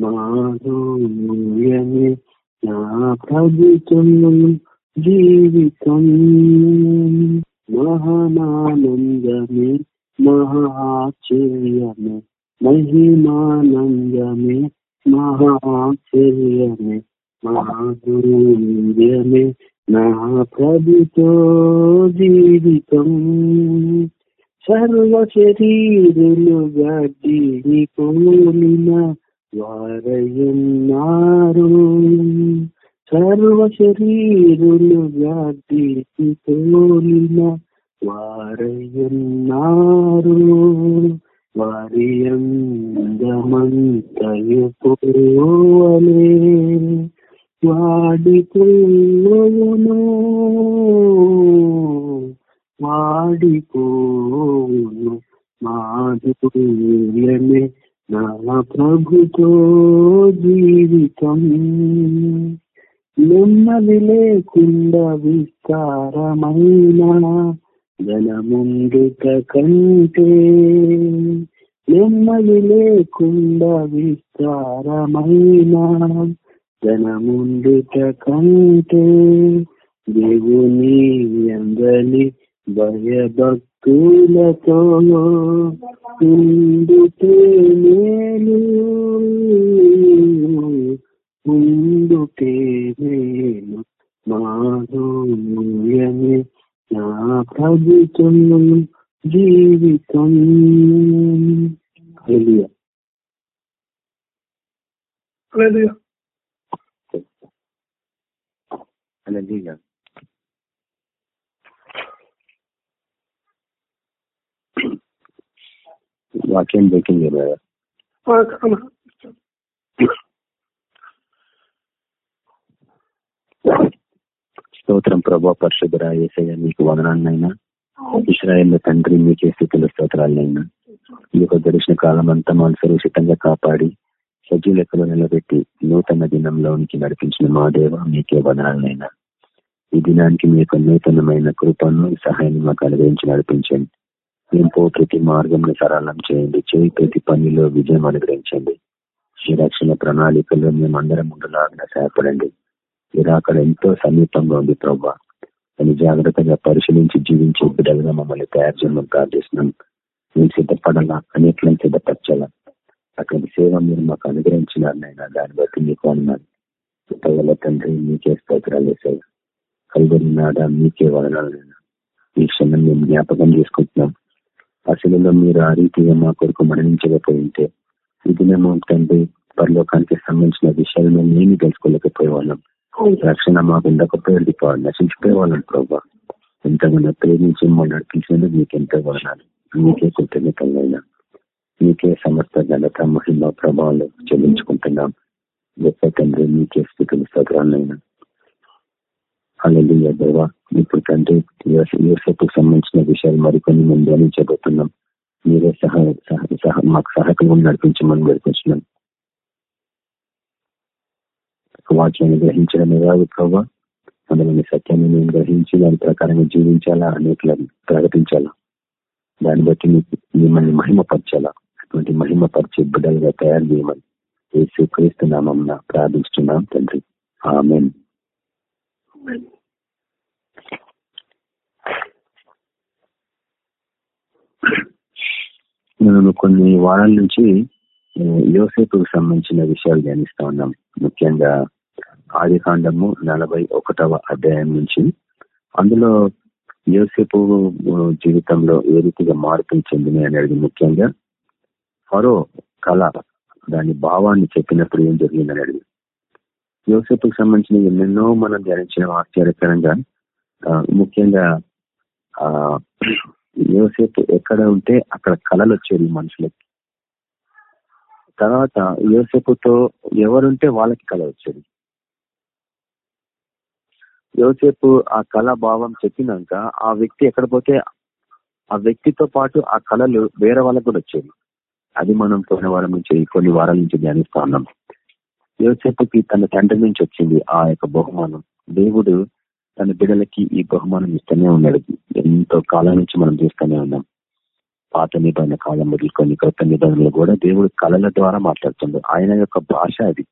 మాధుర్యమే నా ప్రభుత్వం జీవితం. మహానానందమే మహాశ్చర్యమే మహిమానందమే మహాశ్చర్యమే మాధుర్యమే నా ప్రభుతో జీవితం. సర్వ శరీరులు గడ్డిని పోలిన వారయున్నారు సర్వ శరీరులు గడ్డిని తోలిన వారయున్నారు. వారి అందమంతయు పోవలే వాడిపోవును వాడిపోవును మాధుర్యమే. నా ప్రభుతో జీవితం నెమ్మది లేకుండా విస్తారమైన ధనముందుట కంటే నెమ్మది లేకుండా విస్తారమైన ధనముందుట కంటే దేవుని అందని భయభక్తులతో ముందుకే మేలు ముందుకే మేలు మాధుర్యమే నా ప్రభుత్వం జీవితం. హల్లెలూయా వాక్యం దొరికింది. స్తోత్రం ప్రభా పరిశుద్ధరా ఏసయ్య మీకు వదనాన్నైనా ఇస్రాయేల్ తండ్రి మీకే స్థితిలో స్తోత్రాలైనా ఈ యొక్క గడిచిన కాలం అంతా మనం సురక్షితంగా కాపాడి సజీవ లెక్కలో నిలబెట్టి నూతన దినంలోనికి నడిపించిన మా దేవ మీకే వదనాలైనా ఈ దినానికి మీ యొక్క నూతనమైన కృపను సహాయాన్ని మాకు అనుగ్రహించి నడిపించండి. మేము పో ప్రతి మార్గంలో సరళం చేయండి. చేయి ప్రతి పనిలో విజయం అనుగ్రహించండి. ఈ రక్షణ ప్రణాళికలో మేము అందరం ఉండలాగిన సహాయపడండి. మీరు అక్కడ ఎంతో సమీపంగా ఉంది ప్రభా. అని జాగ్రత్తగా పరిశీలించి జీవించే బిడ్డలుగా మమ్మల్ని తయారు చేయమని ప్రార్థిస్తున్నాం. మేము సిద్ధపడాలా? అనేకలను సిద్ధపరచాలా? అక్కడ సేవ మీరు మాకు అనుగ్రహించినారనైనా దాన్ని బట్టి మీకు అన్నారు పిల్లల తండ్రి మీకే స్తోత్రాలు వేసాయి. కలుగురి నాడ మీకే వదనాలైనా ఈ క్షణం మేము జ్ఞాపకం చేసుకుంటున్నాం. అసలులో మీరు ఆ రీతిగా మా కొరకు మరణించకపోయి ఉంటే ఇది మేము తండ్రి పరలోకానికి సంబంధించిన విషయాలు మేము ఏమి తెలుసుకోలేకపోయే వాళ్ళం రక్షణ మాకు ఉండకపోయేది కాదు నశించిపోయే వాళ్ళం ప్రభావ ఎంతగానో ప్రేమించి మమ్మల్ని నడిపించినందుకు మీకు ఎంతో వదనాలు. మీకే కృతజ్ఞతలైనా మీకే సమస్త ఘనత మహిమ ప్రభావాలు చెల్లించుకుంటున్నాం. గొప్ప తండ్రి మీకే స్థితులు సగ్రాలైనా అలెలుయ్య దేవ ఇప్పుడు తండ్రి యూసెఫ్కు సంబంధించిన విషయాలు మరికొన్ని మేము ధ్యానించబోతున్నాం మీరే సహాయ సహ మాకు సహాయకంగా నడిపించమని వేడుకొచ్చినాం వాక్యాన్ని గ్రహించడమే కాదు ప్రభావ మనల్ని సత్యాన్ని మేము గ్రహించి దాని ప్రకారంగా జీవించాలా? అనేకలను ప్రకటించాలా? దాన్ని బట్టి మీకు మిమ్మల్ని మహిమపరచాలా? అటువంటి మహిమపరిచే బిడ్డలుగా తయారు చేయమని యేసు క్రీస్తు నామం ప్రార్థిస్తున్నాం తండ్రి. ఆమెన్. నేను కొన్ని వారాల నుంచి యోసేపుకు సంబంధించిన విషయాలు ధ్యానిస్తా ఉన్నాం. ముఖ్యంగా ఆది కాండము నలభై ఒకటవ అధ్యాయం నుంచి. అందులో యోసేపు జీవితంలో ఏ రీతిగా మార్పులు చెందినాయి అనేది ముఖ్యంగా ఫరో కళ దాని భావాన్ని చెప్పినప్పుడు ఏం జరిగింది అనేది యోసేపుకు సంబంధించిన ఎన్నెన్నో మనం ధ్యానించిన ఆశ్చర్యకరంగా ముఖ్యంగా ఆ యోసేపు ఎక్కడ ఉంటే అక్కడ కళలు వచ్చేవి మనుషులకి. తర్వాత యోసేపుతో ఎవరుంటే వాళ్ళకి కళ వచ్చేది యోసేపు ఆ కళ భావం చెప్పినాక ఆ వ్యక్తి ఎక్కడ పోతే ఆ వ్యక్తితో పాటు ఆ కళలు వేరే వాళ్ళకు కూడా వచ్చేవి. అది మనం పోయిన వారం నుంచి కొన్ని వారాల నుంచి ధ్యానిస్తా ఉన్నాం. యోసేపుకి తన తండ్రి నుంచి వచ్చింది ఆ యొక్క బహుమానం. దేవుడు తన బిడలకి ఈ బహుమానం ఇస్తూనే ఉన్నాడు. ఎంతో కాలం నుంచి మనం చూస్తూనే ఉన్నాం. పాత నిబంధన కాలం మొదలుకొని కొత్త నిబంధనలు కూడా దేవుడు కళల ద్వారా మాట్లాడుతుంది ఆయన యొక్క భాష అది.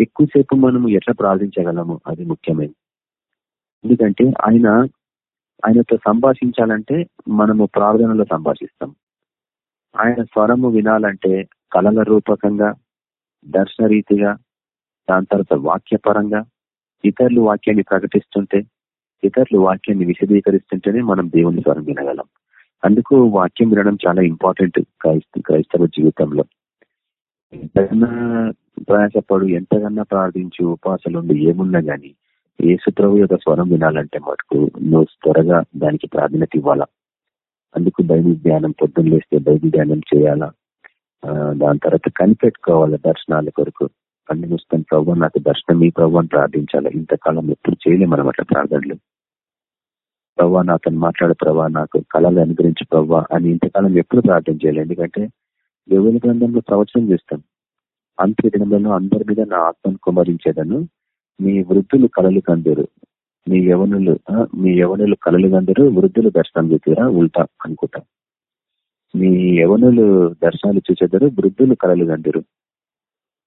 ఎక్కువసేపు మనము ఎట్లా ప్రార్థించగలము? అది ముఖ్యమైనది ఎందుకంటే ఆయన ఆయనతో సంభాషించాలంటే మనము ప్రార్థనలో సంభాషిస్తాం. ఆయన స్వరము వినాలంటే కళల రూపకంగా దర్శన రీతిగా దాని తర్వాత వాక్యపరంగా ఇతరులు వాక్యాన్ని ప్రకటిస్తుంటే ఇతరులు వాక్యాన్ని విశదీకరిస్తుంటేనే మనం దేవుని స్వరం వినగలం. అందుకు వాక్యం వినడం చాలా ఇంపార్టెంట్ క్రైస్త క్రైస్తవ జీవితంలో. ఎంతకన్నా ప్రయాసపడు ఎంతకన్నా ప్రార్థించి ఉపాసలు ఏమున్నా గానీ ఏసుప్రభు యొక్క స్వరం వినాలంటే మటుకు నువ్వు త్వరగా దానికి ప్రాధాన్యత ఇవ్వాలా. అందుకు బైబిల్ ధ్యానం పొద్దున్న లేస్తే బైబిల్ ధ్యానం చేయాలా? దాని తర్వాత కనిపెట్టుకోవాలా దర్శనాల కొరకు? కన్ను మూసుకొని ప్రభు నాకు దర్శనం ఈ ప్రభు అని ప్రార్థించాలి. ఇంతకాలం ఎప్పుడు చేయలేము మనం అట్లా ప్రార్థనలు. ప్రభా నాతను మాట్లాడే ప్రభా నాకు కళలు అనుగ్రహించి ప్రభా అని ఇంతకాలం ఎప్పుడు ప్రార్థన చేయాలి. ఎందుకంటే దేవుని గ్రంథంలో ప్రవచనం చేస్తాం. అంత్య దినంలో అందరి మీద నా ఆత్మను కుమరించేదను మీ వృద్ధులు కళలు కందరు. మీ యవనులు మీ యవనులు కళలు కందరు. వృద్ధులు దర్శనం చూసారా? ఉల్టా అనుకుంటా. మీ యవనులు దర్శనాలు చూసేదారు. వృద్ధులు కళలు కందరు.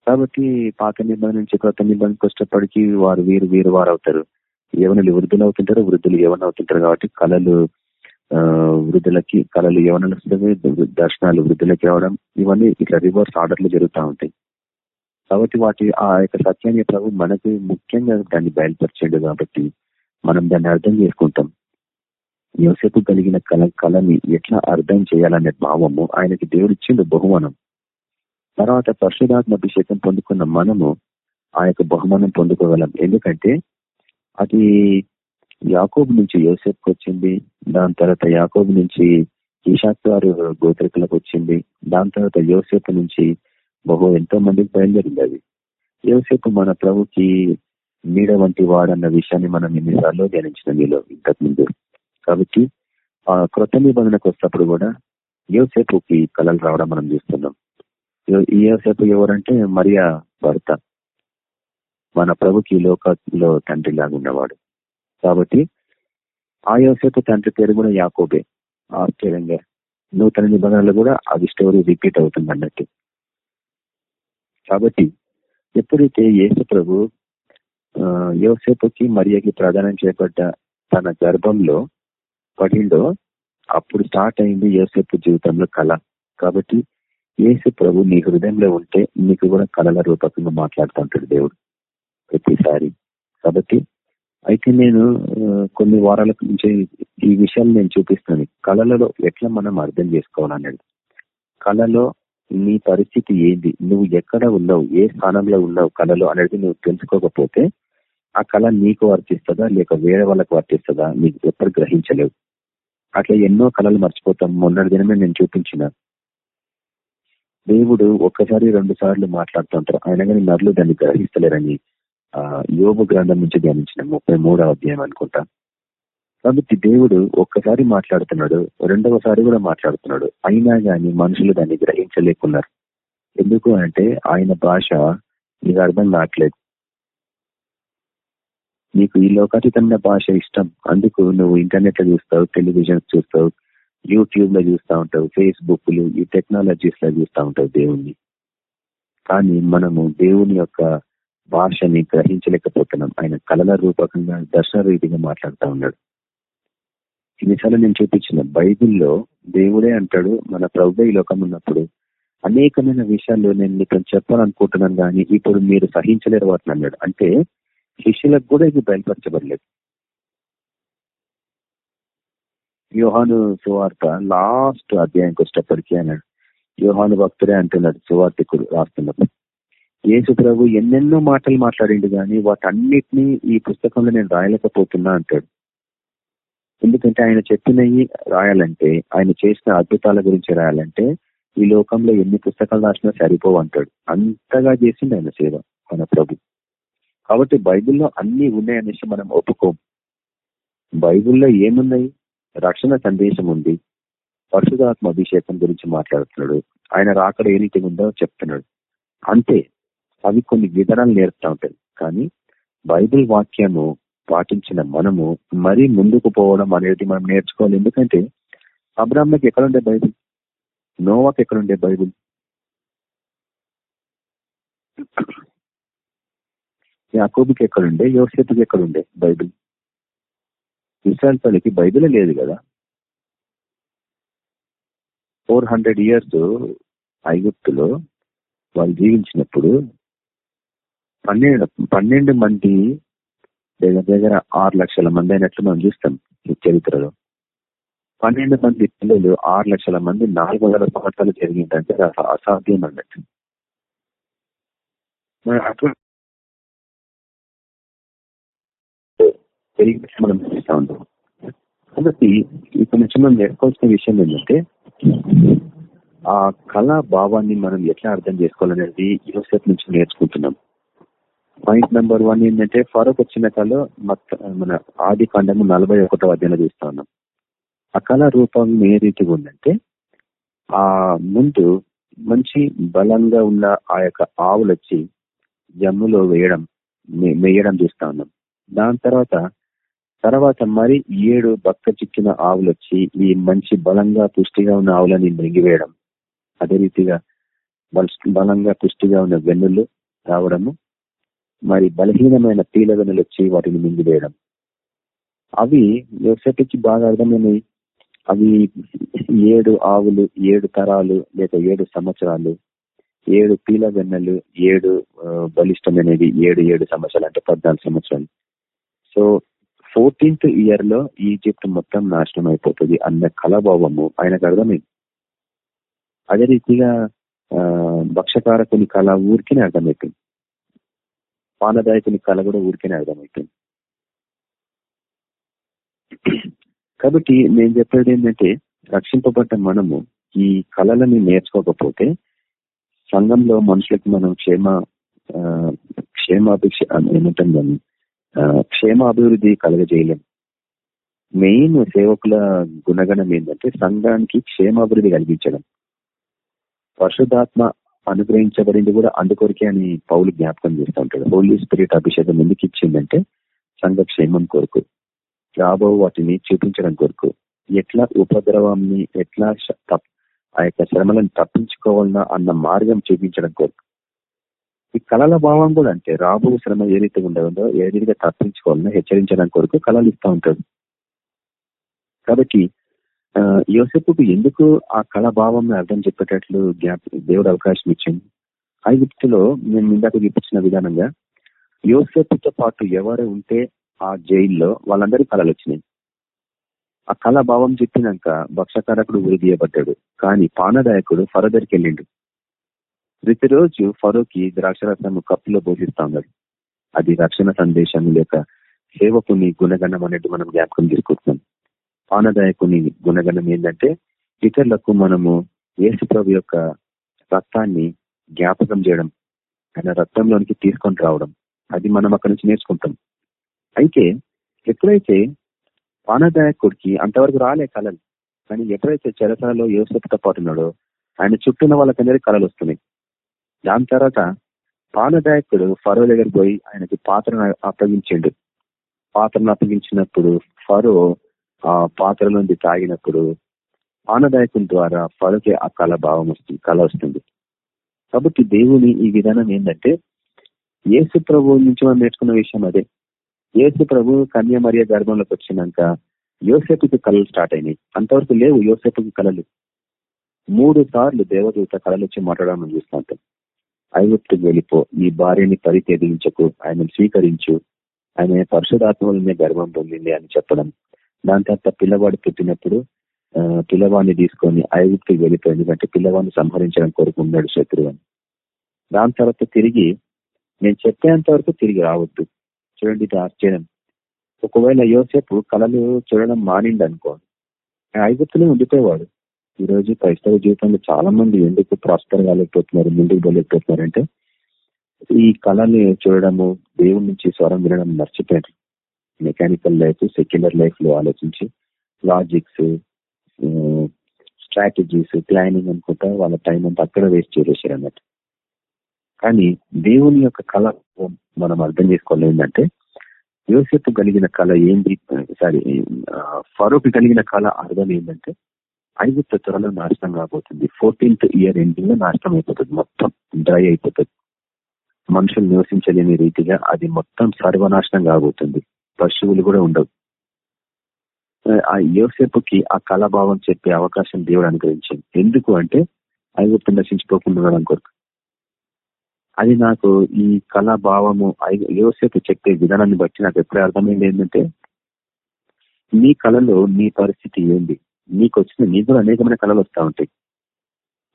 కాబట్టి పాత నిబంధన నుంచి కొత్త నిబంధనకు కష్టపడికి వారు వీరు వీరు వారు అవుతారు. యవనులు వృద్ధులు అవుతుంటారు వృద్ధులు యవన అవుతుంటారు కాబట్టి కళలు వృద్ధులకి కళలు యవనలు వస్తుంది దర్శనాలు వృద్ధులకి రావడం ఇవన్నీ ఇట్లా రివర్స్ ఆర్డర్లు జరుగుతూ ఉంటాయి. కాబట్టి వాటి ఆ యొక్క సత్యాన్ని ప్రభు మనకు ముఖ్యంగా దాన్ని బయలుపరిచాడు కాబట్టి మనం దాన్ని అర్థం చేసుకుంటాం. యోసేపు కలిగిన కళ కళని ఎట్లా అర్థం చేయాలనే భావము ఆయనకి దేవుడు ఇచ్చిండు బహుమానం. తర్వాత పరిశుధాత్మ అభిషేకం పొందుకున్న మనము ఆ యొక్క బహుమానం పొందుకోగలం. ఎందుకంటే అది యాకోబు నుంచి యోసెఫ్కి వచ్చింది దాని తర్వాత యాకోబు నుంచి ఈషాక్ గారు గోత్రికులకు వచ్చింది దాని తర్వాత యోసేపు నుంచి బహు ఎంతో మందికి బయలుదేరింది అది. యోసేపు మన ప్రభుకి నీడ వంటి వాడన్న విషయాన్ని మనం ఎన్నిసార్లు ధ్యానించిన మీలో ఇంతకుముందు. కాబట్టి ఆ క్రొత్త నిబంధనకు వస్తున్నప్పుడు కూడా యోసేపుకి కళలు రావడం మనం చూస్తున్నాం. యోసేపు ఎవరంటే మరియా భర్త. మన ప్రభుకి లోకంలో తండ్రి లాగున్నవాడు. కాబట్టి ఆ యోసేపు తండ్రి పేరు కూడా యాకోబే. ఆశ్చర్యంగా నూతన నిబంధనలు కూడా అది స్టోరీ రిపీట్ అవుతుంది అన్నట్టు కాబట్టి ఎప్పుడైతే యేసు ప్రభు యోసేపుకి మరియకి ప్రదానం చేపడ్డ తన గర్భంలో పడిండో అప్పుడు స్టార్ట్ అయింది యోసేపు జీవితంలో కళ కాబట్టి యేసు ప్రభు నీ హృదయంలో ఉంటే నీకు కూడా కళల రూపకంగా మాట్లాడుతుంటాడు దేవుడు ప్రతిసారి. కాబట్టి అయితే నేను కొన్ని వారాల నుంచి ఈ విషయాలు నేను చూపిస్తాను. కళలలో ఎట్లా మనం అర్థం చేసుకోవాలనేది కళలో నీ పరిస్థితి ఏంది? నువ్వు ఎక్కడ ఉన్నావు? ఏ స్థానంలో ఉన్నావు కళలో అనేది నువ్వు తెలుసుకోకపోతే ఆ కళ నీకు వర్తిస్తుందా? లేక వేరే వాళ్ళకు వర్తిస్తుందా? నీకు ఎప్పుడు గ్రహించలేవు. అట్లా ఎన్నో కళలు మర్చిపోతాం. మొన్నటి దినమే నేను చూపించిన. దేవుడు ఒక్కసారి రెండు సార్లు మాట్లాడుతుంటారు ఆయన కానీ నరులు దాన్ని గ్రహిస్తలేరని యోగ గ్రంథం నుంచి ధ్యానించిన ముప్పై అధ్యాయం అనుకుంటా. కాబట్టి దేవుడు ఒక్కసారి మాట్లాడుతున్నాడు రెండవసారి కూడా మాట్లాడుతున్నాడు. అయినా కానీ మనుషులు దాన్ని గ్రహించలేకున్నారు. ఎందుకు అంటే ఆయన భాష నీకు అర్థం కావట్లేదు. నీకు ఈ లోకాతీతమైన భాష ఇష్టం. అందుకు నువ్వు ఇంటర్నెట్లో చూస్తావు టెలివిజన్ చూస్తావు యూట్యూబ్లో చూస్తూ ఉంటావు ఫేస్బుక్ ఈ టెక్నాలజీస్లో చూస్తూ ఉంటావు దేవుణ్ణి. కానీ మనము దేవుని యొక్క భాషని గ్రహించలేకపోతున్నాం. ఆయన కళల రూపకంగా దర్శన రీతిగా మాట్లాడుతూ ఉన్నాడు. ఇన్నిసార్లు నేను చూపించిన బైబిల్లో దేవుడే అంటాడు మన ప్రభు ఈ లోకం ఉన్నప్పుడు. అనేకమైన విషయాల్లో నేను మీకు చెప్పాలనుకుంటున్నాను కానీ ఇప్పుడు మీరు సహించలేరు వాటిని అన్నాడు. అంటే శిష్యులకు కూడా ఇది బయలుపరచబడలేదు. యోహాను సువార్త లాస్ట్ అధ్యాయంకి వచ్చేటప్పటికీ అన్నాడు యోహాను భక్తుడే అంటున్నాడు సువార్తికుడు రాస్తున్నప్పుడు యేసు ప్రభు ఎన్నెన్నో మాటలు మాట్లాడిండు కానీ వాటన్నిటినీ ఈ పుస్తకంలో నేను రాయలేకపోతున్నా అంటాడు ఎందుకంటే ఆయన చెప్పినవి రాయాలంటే ఆయన చేసిన అద్భుతాల గురించి రాయాలంటే ఈ లోకంలో ఎన్ని పుస్తకాలు రాసినా సరిపోవు అంటాడు అంతగా చేసింది ఆయన సేవ మన ప్రభు కాబట్టి బైబిల్లో అన్ని ఉన్నాయనేసి మనం ఒప్పుకోం బైబిల్లో ఏమున్నాయి రక్షణ సందేశం ఉంది. పరిశుధాత్మ అభిషేకం గురించి మాట్లాడుతున్నాడు. ఆయన రాకడ ఏ రీతిగా ఉందో చెప్తున్నాడు. అంతే అవి కొన్ని విధానాలు నేర్పుతా ఉంటాయి. కానీ బైబిల్ వాక్యము పాటించిన మనము మరీ ముందుకు పోవడం అనేది మనం నేర్చుకోవాలి. ఎందుకంటే అబ్రాహ్మకి ఎక్కడుండే బైబిల్? నోవాకి ఎక్కడుండే బైబిల్? యాకోబుకి ఎక్కడుండే? యోసేపుకి ఎక్కడుండే బైబిల్? ఇస్రాయల్ పల్లికి బైబిల్ లేదు కదా. ఫోర్ హండ్రెడ్ ఇయర్స్ ఐగుప్తులో వాళ్ళు జీవించినప్పుడు పన్నెండు పన్నెండు మంది దగ్గర దగ్గర ఆరు లక్షల మంది అయినట్లు మనం చూస్తాం ఈ చరిత్రలో. పన్నెండు మంది పిల్లలు ఆరు లక్షల మంది నాలుగు వందల సంవత్సరాలు జరిగిందంటే అసాధ్యం అన్నట్టు. మరి అట్లా పెరిగి మనం చూస్తా ఉంటాం కాబట్టి ఇక్కడ నుంచి మనం నేర్చుకోవాల్సిన విషయం ఏంటంటే ఆ కళా భావాన్ని మనం ఎట్లా అర్థం చేసుకోవాలనేది యూసెఫ్ నుంచి నేర్చుకుంటున్నాం. పాయింట్ నెంబర్ వన్ ఏంటంటే ఫరూక్ వచ్చిన కళ మన ఆది కాండము నలభై ఒకటో అధ్యాయంలో చూస్తా ఉన్నాం. ఆ కళా రూపం ఏ రీతిగా ఉందంటే ఆ ముందు మంచి బలంగా ఉన్న ఆ యొక్క ఆవులు వచ్చి జమ్ములో వేయడం మేయడం చూస్తా ఉన్నాం. దాని తర్వాత తర్వాత మరి ఏడు బక్క చిక్కిన ఆవులు వచ్చి ఈ మంచి బలంగా పుష్టిగా ఉన్న ఆవులని మృంగివేయడం. అదే రీతిగా బలంగా పుష్టిగా ఉన్న వెన్నులు రావడము. మరి బలహీనమైన పీల వెన్నులు వచ్చి వాటిని మింగివేయడం. అవి యోసెఫ్కి బాగా అర్థమైనవి. అవి ఏడు ఆవులు ఏడు తరాలు లేక ఏడు సంవత్సరాలు ఏడు పీల వెన్నెలు ఏడు బలిష్టమైనవి ఏడు ఏడు సంవత్సరాలు అంటే పద్నాలుగు సంవత్సరాలు. సో ఫోర్టీన్త్ ఇయర్లో ఈజిప్ట్ మొత్తం నాశనం అయిపోతుంది అన్న కళాభావము ఆయనకు అర్థమైంది. అదే రీతిగా భక్షకారకుని కళ ఊరికినే అర్థమవుతుంది పానదాయకుని కళ కూడా ఊరికినే అర్థమవుతుంది కాబట్టి నేను చెప్పేది ఏంటంటే రక్షింపబడ్డ మనము ఈ కళలని నేర్చుకోకపోతే సంఘంలో మనుషులకు మనం క్షేమ క్షేమాభిక్ష ఏమంటాం దాన్ని? క్షేమాభివృద్ధి కలగజేయలేం మెయిన్ సేవకుల గుణగణం ఏంటంటే సంఘానికి క్షేమాభివృద్ధి కలిగించడం పరిశుద్ధాత్మ అనుగ్రహించబడింది కూడా అందుకొరికే అని పౌలు జ్ఞాపకం చేస్తూ ఉంటాడు. హోలీ స్పిరిట్ అభిషేకం ఎందుకు ఇచ్చిందంటే సంఘ క్షేమం కొరకు రాబో వాటిని చూపించడం కొరకు. ఎట్లా ఉపద్రవాన్ని ఎట్లా ఆ యొక్క శ్రమలను తప్పించుకోవాలన్నా అన్న మార్గం చూపించడం కొరకు. ఈ కళల భావం కూడా అంటే రాబో శ్రమ ఏ రీతి ఉండదో ఏ రీతిగా తప్పించుకోవాలన్నా హెచ్చరించడానికి కొరకు కళలు ఇస్తూ ఉంటాడు కాబట్టి యోసేపుకు ఎందుకు ఆ కళాభావం అర్థం చెప్పేటట్లు జ్ఞాప దేవుడు అవకాశం ఇచ్చింది ఐగుప్తులో మేము ఇందాక చూపించిన విధానంగా యోసేపుతో పాటు ఎవరు ఉంటే ఆ జైల్లో వాళ్ళందరి కళలు వచ్చినాయి. ఆ కళాభావం చెప్పినాక భక్షకారకుడు ఉరి తీయబడ్డాడు. కానీ పానదాయకుడు ఫరదర్కి వెళ్ళిండు. ప్రతిరోజు ఫరోకి ద్రాక్షరసం కప్పులో బోధిస్తా ఉన్నాడు అది రక్షణ సందేశం లేక సేవకుని గుణగణం అనేది మనం జ్ఞాపకం తీసుకుంటున్నాం పానదాయకుని గుణగణం ఏంటంటే ఇతరులకు మనము యేసుప్రభు యొక్క రక్తాన్ని జ్ఞాపకం చేయడం ఆయన రక్తంలోనికి తీసుకొని రావడం అది మనం అక్కడి నుంచి నేర్చుకుంటాం. అయితే ఎప్పుడైతే పానదాయకుడికి అంతవరకు రాలే కళలు కానీ ఎప్పుడైతే చెరసలలో యోసపుతో పాటు ఉన్నాడో ఆయన చుట్టూన్న వాళ్ళకందరికీ కళలు వస్తున్నాయి. దాని తర్వాత పానదాయకుడు ఫరో దగ్గర పోయి ఆయనకి పాత్రను అప్పగించిండు. పాత్రను అప్పగించినప్పుడు ఫరో ఆ పాత్ర నుండి తాగినప్పుడు పానదాయకుని ద్వారా ఫరోకి ఆ కళ భావం వస్తుంది కళ వస్తుంది. కాబట్టి దేవుని ఈ విధానం ఏంటంటే ఏసు ప్రభు నుంచి మనం నేర్చుకున్న విషయం అదే. ఏసు ప్రభు కన్యామర్య గర్భంలోకి వచ్చినాక యోసేపుకి కళలు స్టార్ట్ అయినాయి. అంతవరకు లేవు యోసేపుకి కళలు. మూడు సార్లు దేవదూత కళలు వచ్చి మాట్లాడడం చూస్తుంటాం ఐగుప్తుకు వెళ్ళిపో నీ భార్యని పరిత్యజించకు ఆయనను స్వీకరించు. ఆయన పరిశుధాత్మ గర్వం పొందింది అని చెప్పడం. దాని తర్వాత పిల్లవాడు పుట్టినప్పుడు పిల్లవాడిని తీసుకొని ఐగుప్తికి వెళ్ళిపోయి ఎందుకంటే పిల్లవాడిని సంహరించడం కొరకు ఉన్నాడు శత్రువు అని దాని తర్వాత తిరిగి నేను చెప్పేంత వరకు తిరిగి రావద్దు. చూడండి ఇది ఆశ్చర్యం. ఒకవేళ యోసేపు కళలు చూడడం మానిండి అనుకో ఐగుప్తులే ఉండిపోయేవాడు. ఈ రోజు క్రైస్తవ జీవితంలో చాలా మంది ఎందుకు ప్రాస్పర్ కాలేకపోతున్నారు ముందుకు పోలేకపోతున్నారు అంటే ఈ కళని చూడడము దేవుడి నుంచి స్వరం వినడం మర్చిపోయారు. మెకానికల్ లైఫ్ సెక్యులర్ లైఫ్లో ఆలోచించి లాజిక్స్ స్ట్రాటజీస్ ప్లానింగ్ అనుకుంటా వాళ్ళ టైం అంతా అక్కడ వేస్ట్ చేసేసారు అన్నట్టు కానీ దేవుని యొక్క కళ మనం అర్థం చేసుకోవాలి ఏంటంటే యోసేపు కలిగిన కళ ఏంటి సారీ ఫరూక్ కలిగిన కళ అర్థం ఏంటంటే ఐగుప్త త్వరలో నాశనం కాబోతుంది. ఫోర్టీన్త్ ఇయర్ ఎండింగ్లో నాశనం అయిపోతుంది. మొత్తం డ్రై అయిపోతుంది. మనుషులు నివసించలేని రీతిగా అది మొత్తం సర్వనాశనం కాబోతుంది. పశువులు కూడా ఉండవు. ఆ యోసేపుకి ఆ కళాభావం చెప్పే అవకాశం దేవుడు అనుగ్రహించింది. ఎందుకు అంటే ఐగుప్తం నశించిపోకుండా ఉండడం కొరకు. అది నాకు ఈ కళాభావము యోసేపు చెప్పే విధానాన్ని బట్టి నాకు ఎప్పుడే అర్థమైంది ఏంటంటే నీ కళలో నీ పరిస్థితి ఏంది? నీకు వచ్చిన నీకు కూడా అనేకమైన కళలు వస్తూ ఉంటాయి.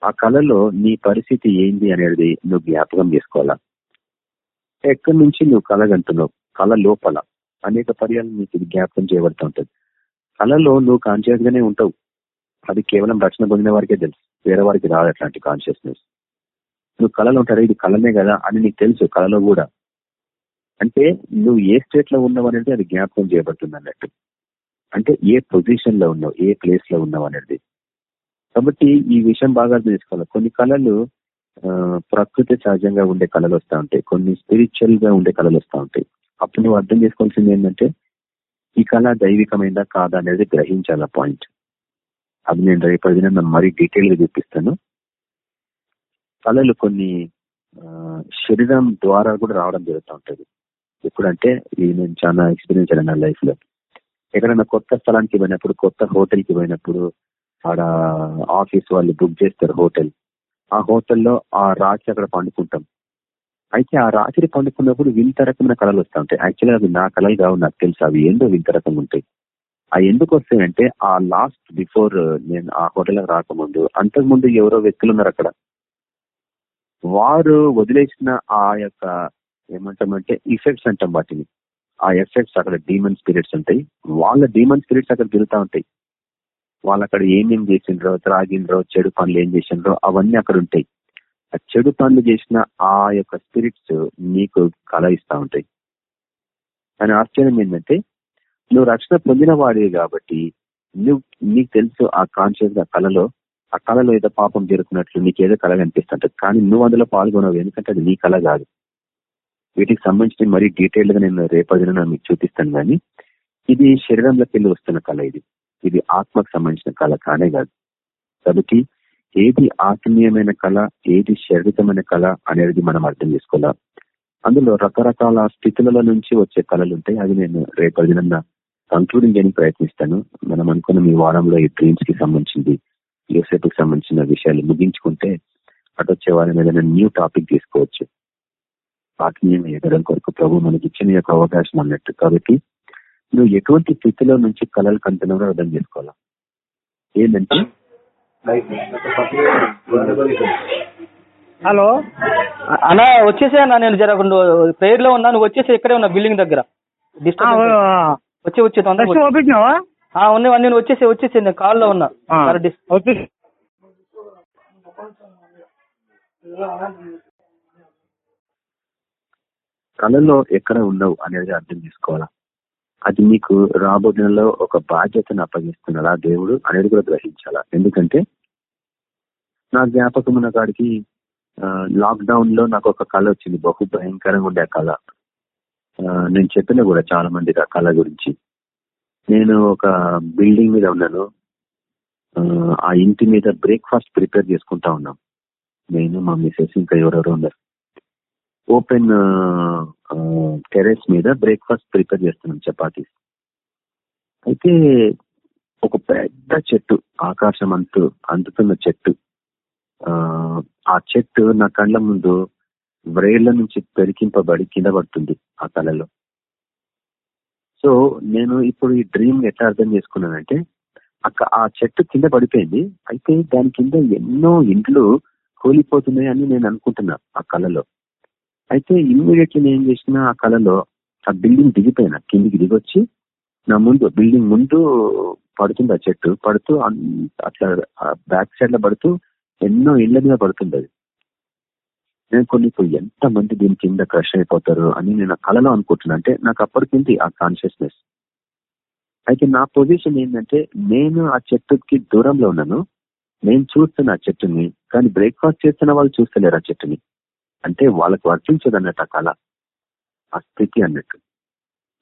ఆ కళలో నీ పరిస్థితి ఏంది అనేది నువ్వు జ్ఞాపకం చేసుకోవాలా? ఎక్కడి నుంచి నువ్వు కలగంటున్నావు కళ లోపల అనేక పర్యాలు నీకు ఇది జ్ఞాపకం చేయబడుతూ ఉంటుంది కళలో నువ్వు కాన్షియస్ గానే ఉంటావు. అది కేవలం రక్షణ పొందిన వారికే తెలుసు. వేరే వారికి రాదు అట్లాంటి కాన్షియస్నెస్ నువ్వు కళలో ఉంటారు ఇది కళనే కదా అని నీకు తెలుసు కళలో కూడా. అంటే నువ్వు ఏ స్టేట్లో ఉన్నావు అనేది అది జ్ఞాపకం చేయబడుతుంది అన్నట్టు. అంటే ఏ పొజిషన్లో ఉన్నావు ఏ ప్లేస్లో ఉన్నావు అనేది. కాబట్టి ఈ విషయం బాగా తెలుసుకోవాలి కొన్ని కళలు ప్రకృతి సహజంగా ఉండే కళలు వస్తూ ఉంటాయి. కొన్ని స్పిరిచువల్గా ఉండే కళలు వస్తూ ఉంటాయి. అప్పుడు నువ్వు అర్థం చేసుకోవాల్సింది ఏంటంటే ఈ కళ దైవికమైందా కాదా అనేది గ్రహించాల పాయింట్ అది నేను రేపటి దిన మరీ డీటెయిల్గా చూపిస్తాను. కళలు కొన్ని శరీరం ద్వారా కూడా రావడం జరుగుతూ ఉంటుంది. ఎప్పుడంటే ఇది నేను చాలా ఎక్స్పీరియన్స్ అయినా నా లైఫ్లో. ఎక్కడైనా కొత్త స్థలానికి పోయినప్పుడు కొత్త హోటల్కి పోయినప్పుడు ఆడ ఆఫీస్ వాళ్ళు బుక్ చేస్తారు హోటల్. ఆ హోటల్లో ఆ రాత్రి అక్కడ పండుకుంటాం. అయితే ఆ రాత్రి పండుకున్నప్పుడు వింత రకమైన కళలు వస్తూ ఉంటాయి. యాక్చువల్గా అవి నా కళలు కావు నాకు తెలుసు అవి ఏందో వింత రకంగా ఉంటాయి. ఆ ఎందుకు వస్తాయంటే ఆ లాస్ట్ బిఫోర్ నేను ఆ హోటల్ రాకముందు అంతకుముందు ఎవరో వ్యక్తులు ఉన్నారు అక్కడ. వారు వదిలేసిన ఆ యొక్క ఏమంటామంటే ఇఫెక్ట్స్ అంటాం వాటిని. ఆ ఎఫెక్ట్స్ అక్కడ డీమన్ స్పిరిట్స్ ఉంటాయి. వాళ్ళ డీమన్ స్పిరిట్స్ అక్కడ తిరుగుతూ ఉంటాయి. వాళ్ళు అక్కడ ఏమేం చేసిండ్రో త్రాగిండ్రో చెడు పనులు ఏం చేసిండ్రో అవన్నీ అక్కడ ఉంటాయి. ఆ చెడు పనులు చేసిన ఆ యొక్క స్పిరిట్స్ నీకు కళ ఉంటాయి. కానీ ఆశ్చర్యం ఏంటంటే నువ్వు రక్షణ పొందిన వాడివి కాబట్టి నువ్వు నీకు తెలుసు ఆ కాన్షియస్గా కళలో ఆ కళలో ఏదో పాపం జరుగుతున్నట్లు నీకు ఏదో కళ కనిపిస్తుంటది. కానీ నువ్వు అందులో పాల్గొనవు ఎందుకంటే అది నీ కళ కాదు. వీటికి సంబంధించిన మరీ డీటెయిల్గా నేను రేపదిన మీకు చూపిస్తాను కానీ ఇది శరీరంలోకి వెళ్ళి వస్తున్న కళ ఇది. ఇది ఆత్మకు సంబంధించిన కళ కానే కాదు. కాబట్టి ఏది ఆత్మీయమైన కళ ఏది శారీరకమైన కళ అనేది మనం అర్థం చేసుకోవాలా? అందులో రకరకాల స్థితుల నుంచి వచ్చే కళలు ఉంటాయి. అది నేను రేపటిన కంక్లూడింగ్ చేయడానికి ప్రయత్నిస్తాను. మనం అనుకున్న మీ వారంలో ఈ డ్రీమ్స్కి సంబంధించింది యూసేపుకి సంబంధించిన విషయాలు ముగించుకుంటే అటు వచ్చే వారి మీద న్యూ టాపిక్ తీసుకోవచ్చు. ఆత్మీయంగా ఎదడం కొరకు ప్రభు మనకి ఇచ్చిన యొక్క అవకాశం అన్నట్టు. కాబట్టి నువ్వు ఎటువంటి స్థితిలో నుంచి కళలు కంటున్నారో అర్థం చేసుకోవాలా? ఏంటంటే? హలో? అన్నా వచ్చేసాయన్నా నేను జర ప్రేయర్లో ఉన్నా నువ్వు వచ్చేసి ఇక్కడే ఉన్నా బిల్డింగ్ దగ్గర. వచ్చి వచ్చి ఉన్నాయి నేను వచ్చేసి వచ్చేసి నేను కాల్లో ఉన్నా. జర డిస్- వచ్చేసి కళలో ఎక్కడ ఉండవు అనేది అర్థం చేసుకోవాలా? అది నీకు రాబోదినలో ఒక బాధ్యతను అప్పగిస్తున్నాడా దేవుడు అనేది కూడా గ్రహించాలా? ఎందుకంటే నా జ్ఞాపకం ఉన్న కాడికి లాక్డౌన్లో నాకు ఒక కళ వచ్చింది. బహు భయంకరంగా ఉండే కళ. నేను చెప్పిన కూడా చాలా మందికి ఆ కళ గురించి. నేను ఒక బిల్డింగ్ మీద ఉన్నాను. ఆ, ఇంటి మీద బ్రేక్ఫాస్ట్ ప్రిపేర్ చేసుకుంటా ఉన్నాం. నేను మా మిసెస్ ఇంకా ఎవరెవరో ఉన్నారు. ఓపెన్ టెరెస్ మీద బ్రేక్ఫాస్ట్ ప్రిపేర్ చేస్తున్నాం చపాతీస్. అయితే ఒక పెద్ద చెట్టు ఆకాశం అంతు అందుతున్న చెట్టు. ఆ, ఆ చెట్టు నా కళ్ళ ముందు వ్రేళ్ళ నుంచి పెరికింపబడి కింద పడుతుంది ఆ కళలో సో నేను ఇప్పుడు ఈ డ్రీమ్ ఎట్లా అర్థం చేసుకున్నానంటే అక్క ఆ చెట్టు కింద పడిపోయింది. అయితే దాని కింద ఎన్నో ఇండ్లు కూలిపోతున్నాయి అని నేను అనుకుంటున్నా ఆ కళలో అయితే ఇమ్మీడియట్లీ నేను ఏం చేసిన ఆ కళలో ఆ బిల్డింగ్ దిగిపోయినా కిందికి దిగొచ్చి నా ముందు బిల్డింగ్ ముందు పడుతుంది ఆ చెట్టు పడుతూ అన్- అట్లా బ్యాక్ సైడ్లో పడుతూ ఎన్నో ఇళ్ళ మీద పడుతుంది అది నేను కొన్ని ఎంత మంది దీని కింద క్రష్ అయిపోతారు అని నేను ఆ కళలో అనుకుంటున్నా. అంటే నాకు అప్పటికింది ఆ కాన్షియస్నెస్ అయితే నా పొజిషన్ ఏంటంటే నేను ఆ చెట్టుకి దూరంలో ఉన్నాను. నేను చూస్తున్నా ఆ చెట్టుని కానీ బ్రేక్ఫాస్ట్ చేస్తున్న వాళ్ళు చూస్తలేరు ఆ చెట్టుని. అంటే వాళ్ళకి వర్తించదు అన్నట్టు ఆ కళ ఆ స్థితి అన్నట్టు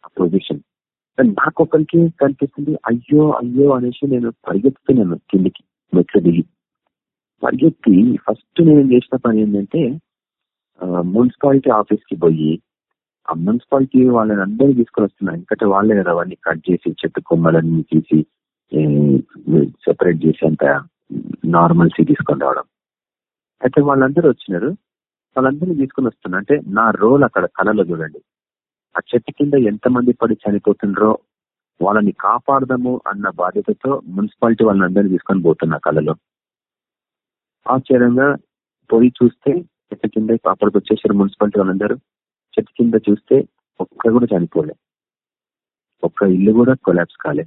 ఆ పొజిషన్ నాకు నాకొకరికి కనిపిస్తుంది అయ్యో అయ్యో అనేసి నేను పరిగెత్తుతున్నాను కిందికి మెట్లు దిగి. పరిగెత్తి ఫస్ట్ నేను చేసిన పని ఏంటంటే మున్సిపాలిటీ ఆఫీస్కి పోయి ఆ మున్సిపాలిటీ వాళ్ళని అందరూ తీసుకొని వస్తున్నారు ఎందుకంటే వాళ్ళే కదా అవన్నీ కట్ చేసి చెట్టు కొమ్మలన్నీ తీసి సెపరేట్ చేసి అంత నార్మల్సీ తీసుకొని రావడం. అయితే వాళ్ళందరూ వచ్చినారు. వాళ్ళందరినీ తీసుకొని వస్తున్నా. అంటే నా రోల్ అక్కడ కళలో చూడండి. ఆ చెట్టు కింద ఎంతమంది పడి చనిపోతుండ్రో వాళ్ళని కాపాడదాము అన్న బాధ్యతతో మున్సిపాలిటీ వాళ్ళని అందరినీ తీసుకొని పోతున్నా కళలో. ఆశ్చర్యంగా పోయి చూస్తే చెట్టు కింద అప్పటికి వచ్చేసారు మున్సిపాలిటీ వాళ్ళందరూ. చెట్టు కింద చూస్తే ఒక్క కూడా చనిపోలే. ఒక్క ఇల్లు కూడా కొలాబ్స్ కాలే.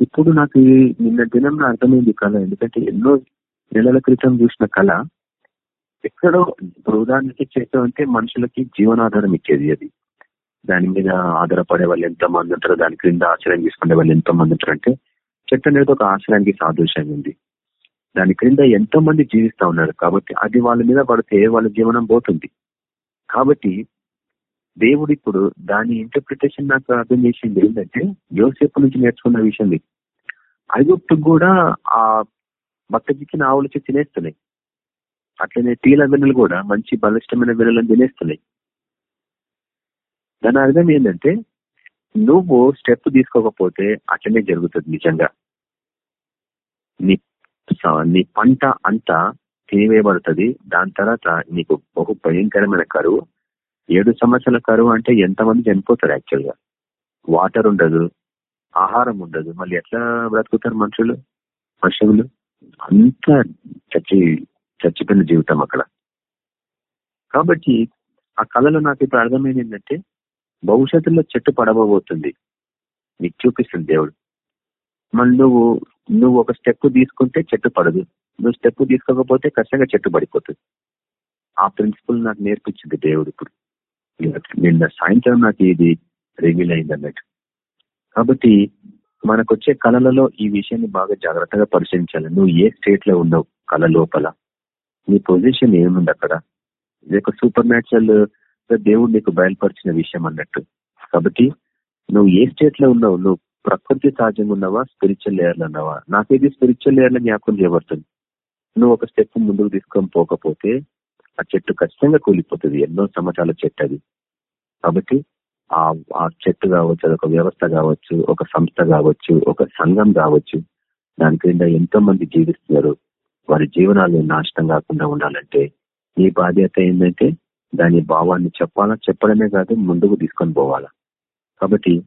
ఇప్పుడు నాకు నిన్న దినం అర్థమైంది కళ. ఎందుకంటే ఎన్నో నెలల క్రితం చూసిన కళ ఎక్కడో ఇప్పుడు ఉదాహరణకి అంటే మనుషులకి జీవనాధారం ఇచ్చేది అది. దాని మీద ఆధారపడే వాళ్ళు ఎంతో మంది ఉంటారు దాని క్రింద ఆశ్రయం తీసుకునే వాళ్ళు ఎంతో మంది ఉంటారు అంటే చెట్టు అనేది ఒక ఆశ్రయానికి సాదృశ్యంగా ఉంది. దాని క్రింద ఎంతో మంది జీవిస్తా ఉన్నారు కాబట్టి అది వాళ్ళ మీద పడితే వాళ్ళ జీవనం పోతుంది. కాబట్టి దేవుడు ఇప్పుడు దాని ఇంటర్ప్రిటేషన్ నాకు అర్థం చేసింది ఏంటంటే యోసేపు నుంచి నేర్చుకున్న విషయం ఇది. కూడా ఆ బట్ట చిక్కిన ఆవులు తినేస్తున్నాయి. అట్లనే తీల వెన్నులు కూడా మంచి బలిష్టమైన వెన్నులను తినేస్తున్నాయి. దాని అర్థం ఏంటంటే నువ్వు స్టెప్ తీసుకోకపోతే అట్లనే జరుగుతుంది నిజంగా. నీ నీ పంట అంతా తినివేయబడుతుంది దాని తర్వాత నీకు బహు భయంకరమైన కరువు. ఏడు సంవత్సరాల కరువు అంటే ఎంతమంది చనిపోతారు యాక్చువల్గా? వాటర్ ఉండదు ఆహారం ఉండదు. మళ్ళీ ఎట్లా బ్రతుకుతారు మనుషులు? పశువులు అంతా చచ్చి చచ్చిపోయిన జీవితం అక్కడ. కాబట్టి ఆ కళలో నాకు ఇప్పుడు అర్థమైంది ఏంటంటే భవిష్యత్తులో చెట్టు పడబోతుంది. నీకు చూపిస్తుంది దేవుడు. మళ్ళీ నువ్వు నువ్వు ఒక స్టెప్ తీసుకుంటే చెట్టు పడదు. నువ్వు స్టెప్ తీసుకోకపోతే ఖచ్చితంగా చెట్టు పడిపోతుంది. ఆ ప్రిన్సిపల్ నాకు నేర్పించింది దేవుడు ఇప్పుడు. నిన్న సాయంత్రం నాకు ఇది రివీల్ అయింది అన్నట్టు. కాబట్టి మనకు వచ్చే కళలలో ఈ విషయాన్ని బాగా జాగ్రత్తగా పరిశీలించాలి. నువ్వు ఏ స్టేట్లో ఉన్నావు కళ లోపల? నీ పొజిషన్ ఏముంది అక్కడ? ఇది ఒక సూపర్ న్యాచురల్ దేవుడు నీకు బయలుపరిచిన విషయం అన్నట్టు. కాబట్టి నువ్వు ఏ స్టేట్లో ఉన్నావు? నువ్వు ప్రకృతి సహజంగా ఉన్నావా? స్పిరిచువల్ లేయర్లు ఉన్నావా? నాకేది స్పిరిచువల్ లేయర్లో జ్ఞాపకం చేయబడుతుంది నువ్వు ఒక స్టెప్ ముందుకు తీసుకొని పోకపోతే ఆ చెట్టు ఖచ్చితంగా కూలిపోతుంది. ఎన్నో సంవత్సరాల చెట్టు అది. కాబట్టి ఆ చెట్టు కావచ్చు అది ఒక వ్యవస్థ కావచ్చు ఒక సంస్థ కావచ్చు ఒక సంఘం కావచ్చు దాని క్రింద ఎంతో మంది జీవిస్తున్నారు. వారి జీవనాలు నాశనం కాకుండా ఉండాలంటే నీ బాధ్యత ఏంటంటే దాని భావాన్ని చెప్పాలా? చెప్పడమే కాదు ముందుకు తీసుకొని పోవాలా? కాబట్టి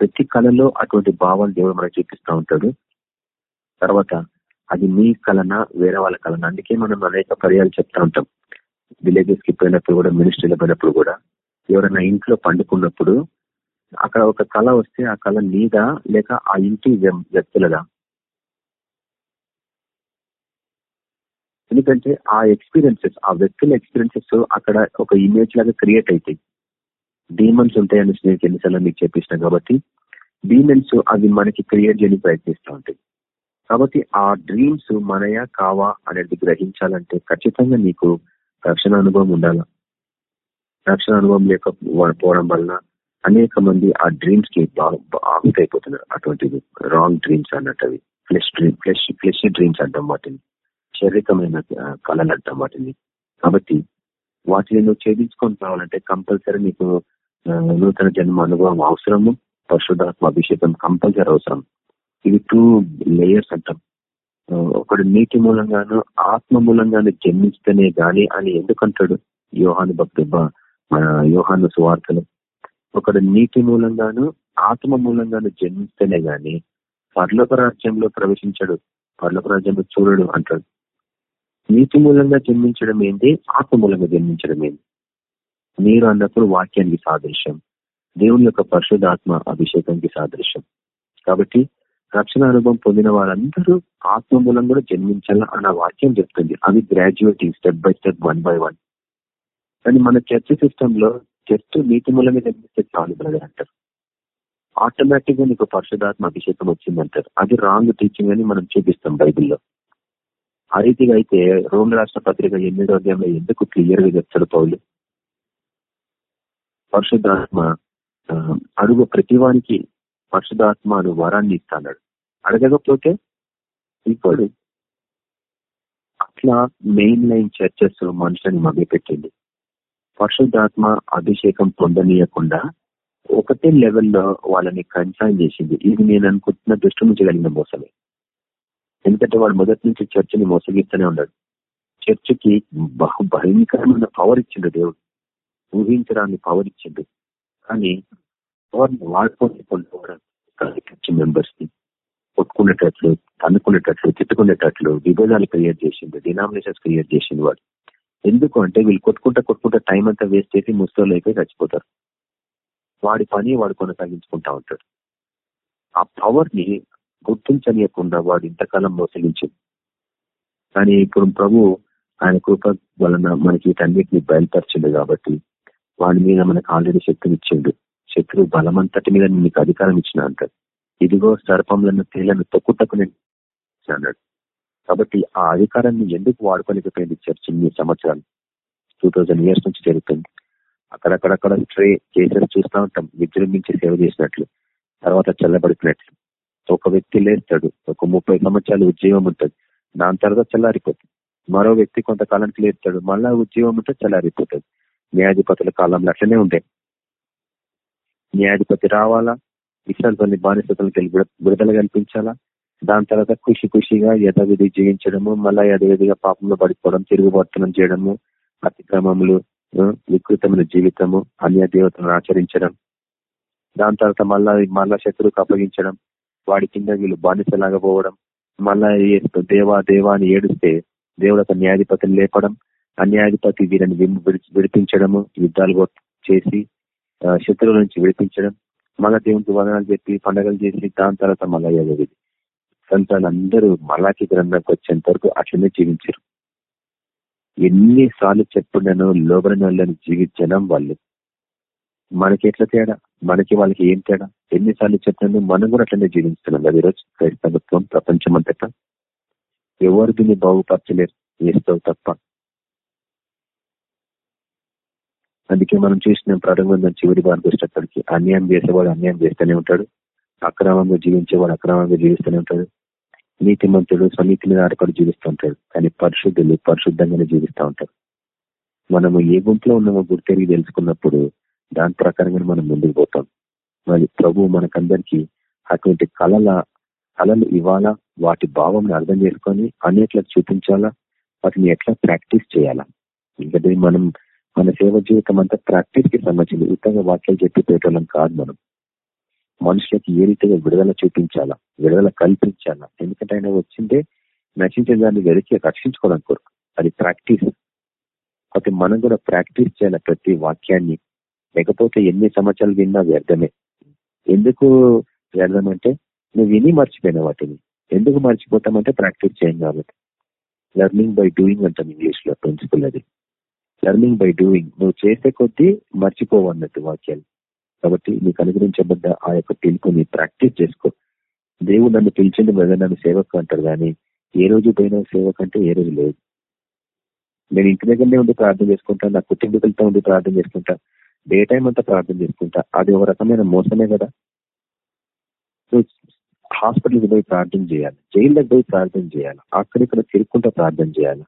ప్రతి కళలో అటువంటి భావాలు దేవుడు మనకు చూపిస్తూ ఉంటాడు. తర్వాత అది మీ కళన వేరే వాళ్ళ కళన? అందుకే మనం అనేక పర్యాలు చెప్తా ఉంటాం. విలేజెస్కి పోయినప్పుడు కూడా మినిస్ట్రీలో పోయినప్పుడు కూడా ఎవరైనా ఇంట్లో పండుకున్నప్పుడు అక్కడ ఒక కళ వస్తే ఆ కళ నీదా? లేక ఆ ఇంటి వ్యక్తులదా? ఎందుకంటే ఆ ఎక్స్పీరియన్సెస్ ఆ వ్యక్తుల ఎక్స్పీరియన్సెస్ అక్కడ ఒక ఇమేజ్ లాగా క్రియేట్ అవుతాయి డీమన్స్ ఉంటాయని నేను ఎన్నిసార్లు మీకు చెప్పేసిన కాబట్టి డీమన్స్ అవి మనకి క్రియేట్ చేయని ప్రయత్నిస్తూ ఉంటాయి. కాబట్టి ఆ డ్రీమ్స్ మనయా కావా అనేది గ్రహించాలంటే ఖచ్చితంగా నీకు రక్షణ అనుభవం ఉండాల? రక్షణ అనుభవం లేకపోవడం వలన అనేక మంది ఆ డ్రీమ్స్కి అయిపోతున్నారు. అటువంటివి రాంగ్ డ్రీమ్స్ అన్నట్టు అవి. Flesh dream flesh flesh dreams అంటాం వాటిని. శారీరకమైన కళలు అంటాం వాటిని కాబట్టి వాటిని నువ్వు ఛేదించుకొని రావాలంటే కంపల్సరీ నీకు నూతన జన్మ అనుభవం అవసరము పరిశుధాత్మ అభిషేకం కంపల్సరీ అవసరం. ఇవి టూ లేయర్స్ అంటాం. ఒకడు నీటి మూలంగాను ఆత్మ మూలంగాను జన్మిస్తేనే గాని అని ఎందుకంటాడు యోహాను భక్తి మన యోహాను సువార్తలు? ఒకడు నీటి మూలంగాను ఆత్మ మూలంగాను జన్మిస్తేనే గాని పర్లోక రాజ్యంలో ప్రవేశించడు పర్లోక రాజ్యంలో చూడడు అంటాడు. నీతి మూలంగా జన్మించడం ఏంటి? ఆత్మ మూలంగా జన్మించడం ఏంటి? మీరు అన్నప్పుడు వాక్యానికి సాదృశ్యం. దేవుని యొక్క పరిశుధాత్మ అభిషేకానికి సాదృశ్యం. కాబట్టి రక్షణ అనుభవం పొందిన వారందరూ ఆత్మ మూలం కూడా జన్మించాల అన్న వాక్యం చెప్తుంది. అవి graduating step by step one by one కానీ మన చర్చ సిస్టమ్లో జస్ట్ నీతి మూలంగా జన్మిస్తే చాలు బ్రదర్ అంటారు. ఆటోమేటిక్గా నీకు పరిశుధాత్మ అభిషేకం వచ్చిందంటారు. అది రాంగ్ టీచింగ్ అని మనం చూపిస్తాం బైబిల్లో. ఆ రీతిగా అయితే రోమ్ రాష్ట్ర పత్రిక ఎనిమిదో అధ్యాయంలో ఎందుకు క్లియర్గా చెప్తాడు పౌలు? పరిశుద్ధాత్మ అడుగు ప్రతివానికి పరిశుధాత్మ అను వరాన్ని ఇస్తాడు అడగకపోతే ఇప్పుడు అట్లా మెయిన్ లైన్ చర్చెస్ మనుషులని మభ్యపెట్టింది. పరిశుద్ధాత్మ అభిషేకం పొందనీయకుండా ఒకటే లెవెల్లో వాళ్ళని కన్సైన్ చేసింది. ఇది నేను అనుకుంటున్న దృష్టి నుంచి కలిగిన మోసమే. ఎందుకంటే వాడు మొదటి నుంచి చర్చిని మోసగిస్తూనే ఉన్నాడు. చర్చికి బహు భయంకరమైన పవర్ ఇచ్చిండు దేవుడు. ఊహించడాన్ని పవర్ ఇచ్చిండు. కానీ పవర్ని వాడుకోండి చర్చ్ మెంబర్స్ని కొట్టుకునేటట్లు తన్నుకునేటట్లు తిట్టుకునేటట్లు విభేదాలు క్రియేట్ చేసిండు డినామినేషన్స్ క్రియేట్ చేసింది వాడు. ఎందుకు అంటే వీళ్ళు కొట్టుకుంటా కొట్టుకుంటా టైం అంతా వేస్ట్ చేసి ముస్తోలు అయిపోయి చచ్చిపోతారు. వాడి పని వాడు కొనసాగించుకుంటా ఉంటాడు. ఆ పవర్ని గుర్తించనీయకుండా వాడు ఇంతకాలం మోసగించింది. కానీ ఇప్పుడు ప్రభు ఆయన కృప వలన మనకి వీటన్నిటిని బయలుపరిచిండు కాబట్టి వాడి మీద మనకు ఆల్రెడీ శక్తిని ఇచ్చిండు. శత్రు బలమంతటి మీద నీకు అధికారం ఇచ్చిన అంటాడు ఇదిగో సర్పంలను తేలను తొక్కుటకు నేను అన్నాడు. కాబట్టి ఆ అధికారాన్ని ఎందుకు వాడుకోలేకపోయింది చర్చ ఇన్ని సంవత్సరాలు? టూ థౌజండ్ ఇయర్స్ నుంచి జరుగుతుంది. అక్కడక్కడక్కడ ట్రే చేసేది చూస్తూ ఉంటాం. విజృంభించి సేవ చేసినట్లు. తర్వాత చల్లబడిపోయినట్లు. ఒక వ్యక్తి లేస్తాడు. ఒక ముప్పై సంవత్సరాలు ఉద్యోగం ఉంటుంది. దాని తర్వాత చల్లారిపోతుంది. మరో వ్యక్తి కొంతకాలానికి లేస్తాడు. మళ్ళా ఉద్యోగం ఉంటే చల్లారిపోతుంది. న్యాయాధిపతుల కాలంలో అట్లనే ఉండే. న్యాయాధిపతి రావాలా? ఇష్టాలతోని బానిసతలకు విడుదల కల్పించాలా? దాని తర్వాత ఖుషి ఖుషిగా యథావిధి జీవించడము మళ్ళా యథావిధిగా పాపంలో పడిపోవడం తిరుగుబర్తనం చేయడము అతిక్రమములు వికృతమైన జీవితము అన్య దేవతలను ఆచరించడం. దాని తర్వాత మళ్ళా మళ్ళా శత్రువుకు అప్పగించడం. వాడి కింద వీళ్ళు బానిసలాగా పోవడం మళ్ళా దేవా దేవా అని ఏడుస్తే దేవుడు ఒక న్యాయాధిపతిని లేపడం ఆ వీరిని విడిపించడము యుద్ధాలు చేసి శత్రువుల నుంచి విడిపించడం మళ్ళా దేవునికి వదనాలు చెప్పి పండగలు చేసి దాని తర్వాత మళ్ళా యథావిధి సంతాలు అందరూ మలాకి గ్రంథంకి వచ్చేంత వరకు అట్లనే జీవించారు. ఎన్నిసార్లు చెప్పుడను లోబడిన వాళ్ళని జీవించడం వాళ్ళు. మనకి ఎట్లా తేడా? మనకి వాళ్ళకి ఏం తేడా? ఎన్నిసార్లు చెప్పినాను మనం కూడా అట్లనే జీవిస్తున్నాం కదా ఈరోజు క్రైస్తవత్వం ప్రపంచం అంతటా ఎవరు దీన్ని బాగుపరచలేరు? వేస్తావు తప్ప. అందుకే మనం చూసిన ప్రారంభంగా చివరి వారికి వచ్చేటప్పటికి అన్యాయం చేసేవాడు అన్యాయం చేస్తూనే ఉంటాడు. అక్రమంగా జీవించేవాడు అక్రమంగా జీవిస్తూనే ఉంటాడు. నీతిమంతుడు స్వనీతి మీద ఆడపడి జీవిస్తూ ఉంటాడు. కానీ పరిశుద్ధులు పరిశుద్ధంగానే జీవిస్తూ ఉంటారు. మనము ఏ గుంపులో ఉన్నామో గుర్తెరిగి తెలుసుకున్నప్పుడు దాని ప్రకారంగా మనం ముందుకు పోతాం. మరి ప్రభు మనకందరికీ అటువంటి కళల కళలు ఇవ్వాలా? వాటి భావం అర్థం చేసుకొని అనేట్లకు చూపించాలా? వాటిని ఎట్లా ప్రాక్టీస్ చేయాలా? ఇంకా మనం మన సేవ జీవితం అంతా ప్రాక్టీస్కి సంబంధించింది. ఉత్తగా వాక్యాలు చెప్పి పెట్టడం కాదు మనం. మనుషులకి ఏ రీతిగా విడుదల చూపించాలా? విడుదల కల్పించాలా? ఎందుకంటే ఆయన వచ్చిందే నశించే దాన్ని వెలికి రక్షించుకోవడం కొరకు. అది ప్రాక్టీస్. అయితే మనం కూడా ప్రాక్టీస్ చేయాలి ప్రతి వాక్యాన్ని? లేకపోతే ఎన్ని సంవత్సరాలు విన్నా వ్యర్థమే. ఎందుకు వ్యర్థం అంటే నువ్వు విని మర్చిపోయిన వాటిని. ఎందుకు మర్చిపోతామంటే ప్రాక్టీస్ చేయం కాబట్టి. లెర్నింగ్ బై డూయింగ్ అంటాం ఇంగ్లీష్లో ప్రిన్సిపల్ అది. లెర్నింగ్ బై డూయింగ్ నువ్వు చేసే కొద్దీ మర్చిపోవన్నట్టు వాక్యాలు. కాబట్టి నీకు అనుగ్రహించబడ్డ ఆ యొక్క పిలుపుని ప్రాక్టీస్ చేసుకో. దేవుడు నన్ను పిలిచింది మీద నన్ను సేవకు అంటారు కానీ ఏ రోజు పోయిన సేవకు అంటే ఏ రోజు లేదు. నేను ఇంటి దగ్గరనే ఉండి ప్రార్థన చేసుకుంటా నా కుటుంబీకులతో ఉండి ప్రార్థన చేసుకుంటా. డే టైం అంతా ప్రార్థన చేసుకుంటా. అది ఒక రకమైన మోసమే కదా. హాస్పిటల్కి పోయి ప్రార్థన చేయాలి. జైల్లోకి పోయి ప్రార్థన చేయాలి. అక్కడిక్కడ తిరుక్కుంటూ ప్రార్థన చేయాలి.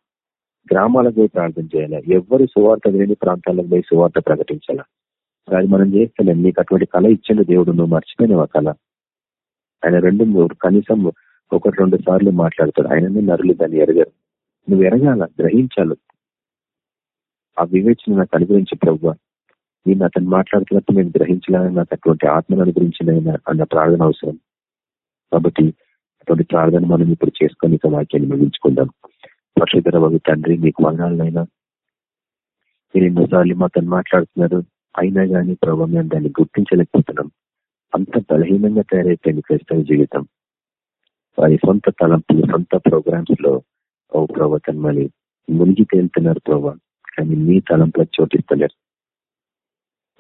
గ్రామాలకు పోయి ప్రార్థన చేయాలి. ఎవరు సువార్త లేని ప్రాంతాలకు పోయి సువార్త ప్రకటించాలా? అది మనం చేస్తలేం. నీకు అటువంటి కళ ఇచ్చిండు దేవుడు. నువ్వు మర్చిపోయినావు ఆ కళ? ఆయన రెండు కనీసం ఒకటి రెండు సార్లు మాట్లాడతాడు. ఆయననే నరులు దాన్ని ఎరగారు. నువ్వు ఎరగాల? గ్రహించాలి. ఆ వివేచన నాకు అనుగ్రహించి ప్రభు నేను అతను మాట్లాడుతున్నప్పుడు నేను గ్రహించాలని నాకు అటువంటి ఆత్మను అనుగ్రహించిన అన్న ప్రార్థన అవసరం. కాబట్టి అటువంటి ప్రార్థన మనం ఇప్పుడు చేసుకొని వాక్యాన్ని ముగించుకుందాం. పరశుధర బాబు తండ్రి మీకు వందాలనైనా మీరు ఎన్నోసార్లు మాతో మాట్లాడుతున్నారు. అయినా కానీ ప్రభావ మేము దాన్ని గుర్తించలేకపోతున్నాం. అంత బలహీనంగా తయారైపోయింది క్రైస్తవ జీవితం. వారి సొంత తలంపులు సొంత ప్రోగ్రామ్స్లో ఓ ప్రభావం మళ్ళీ మునిగి తేలుతున్నారు ప్రభావ కానీ మీ తలంపులకు చోటిస్తలేరు.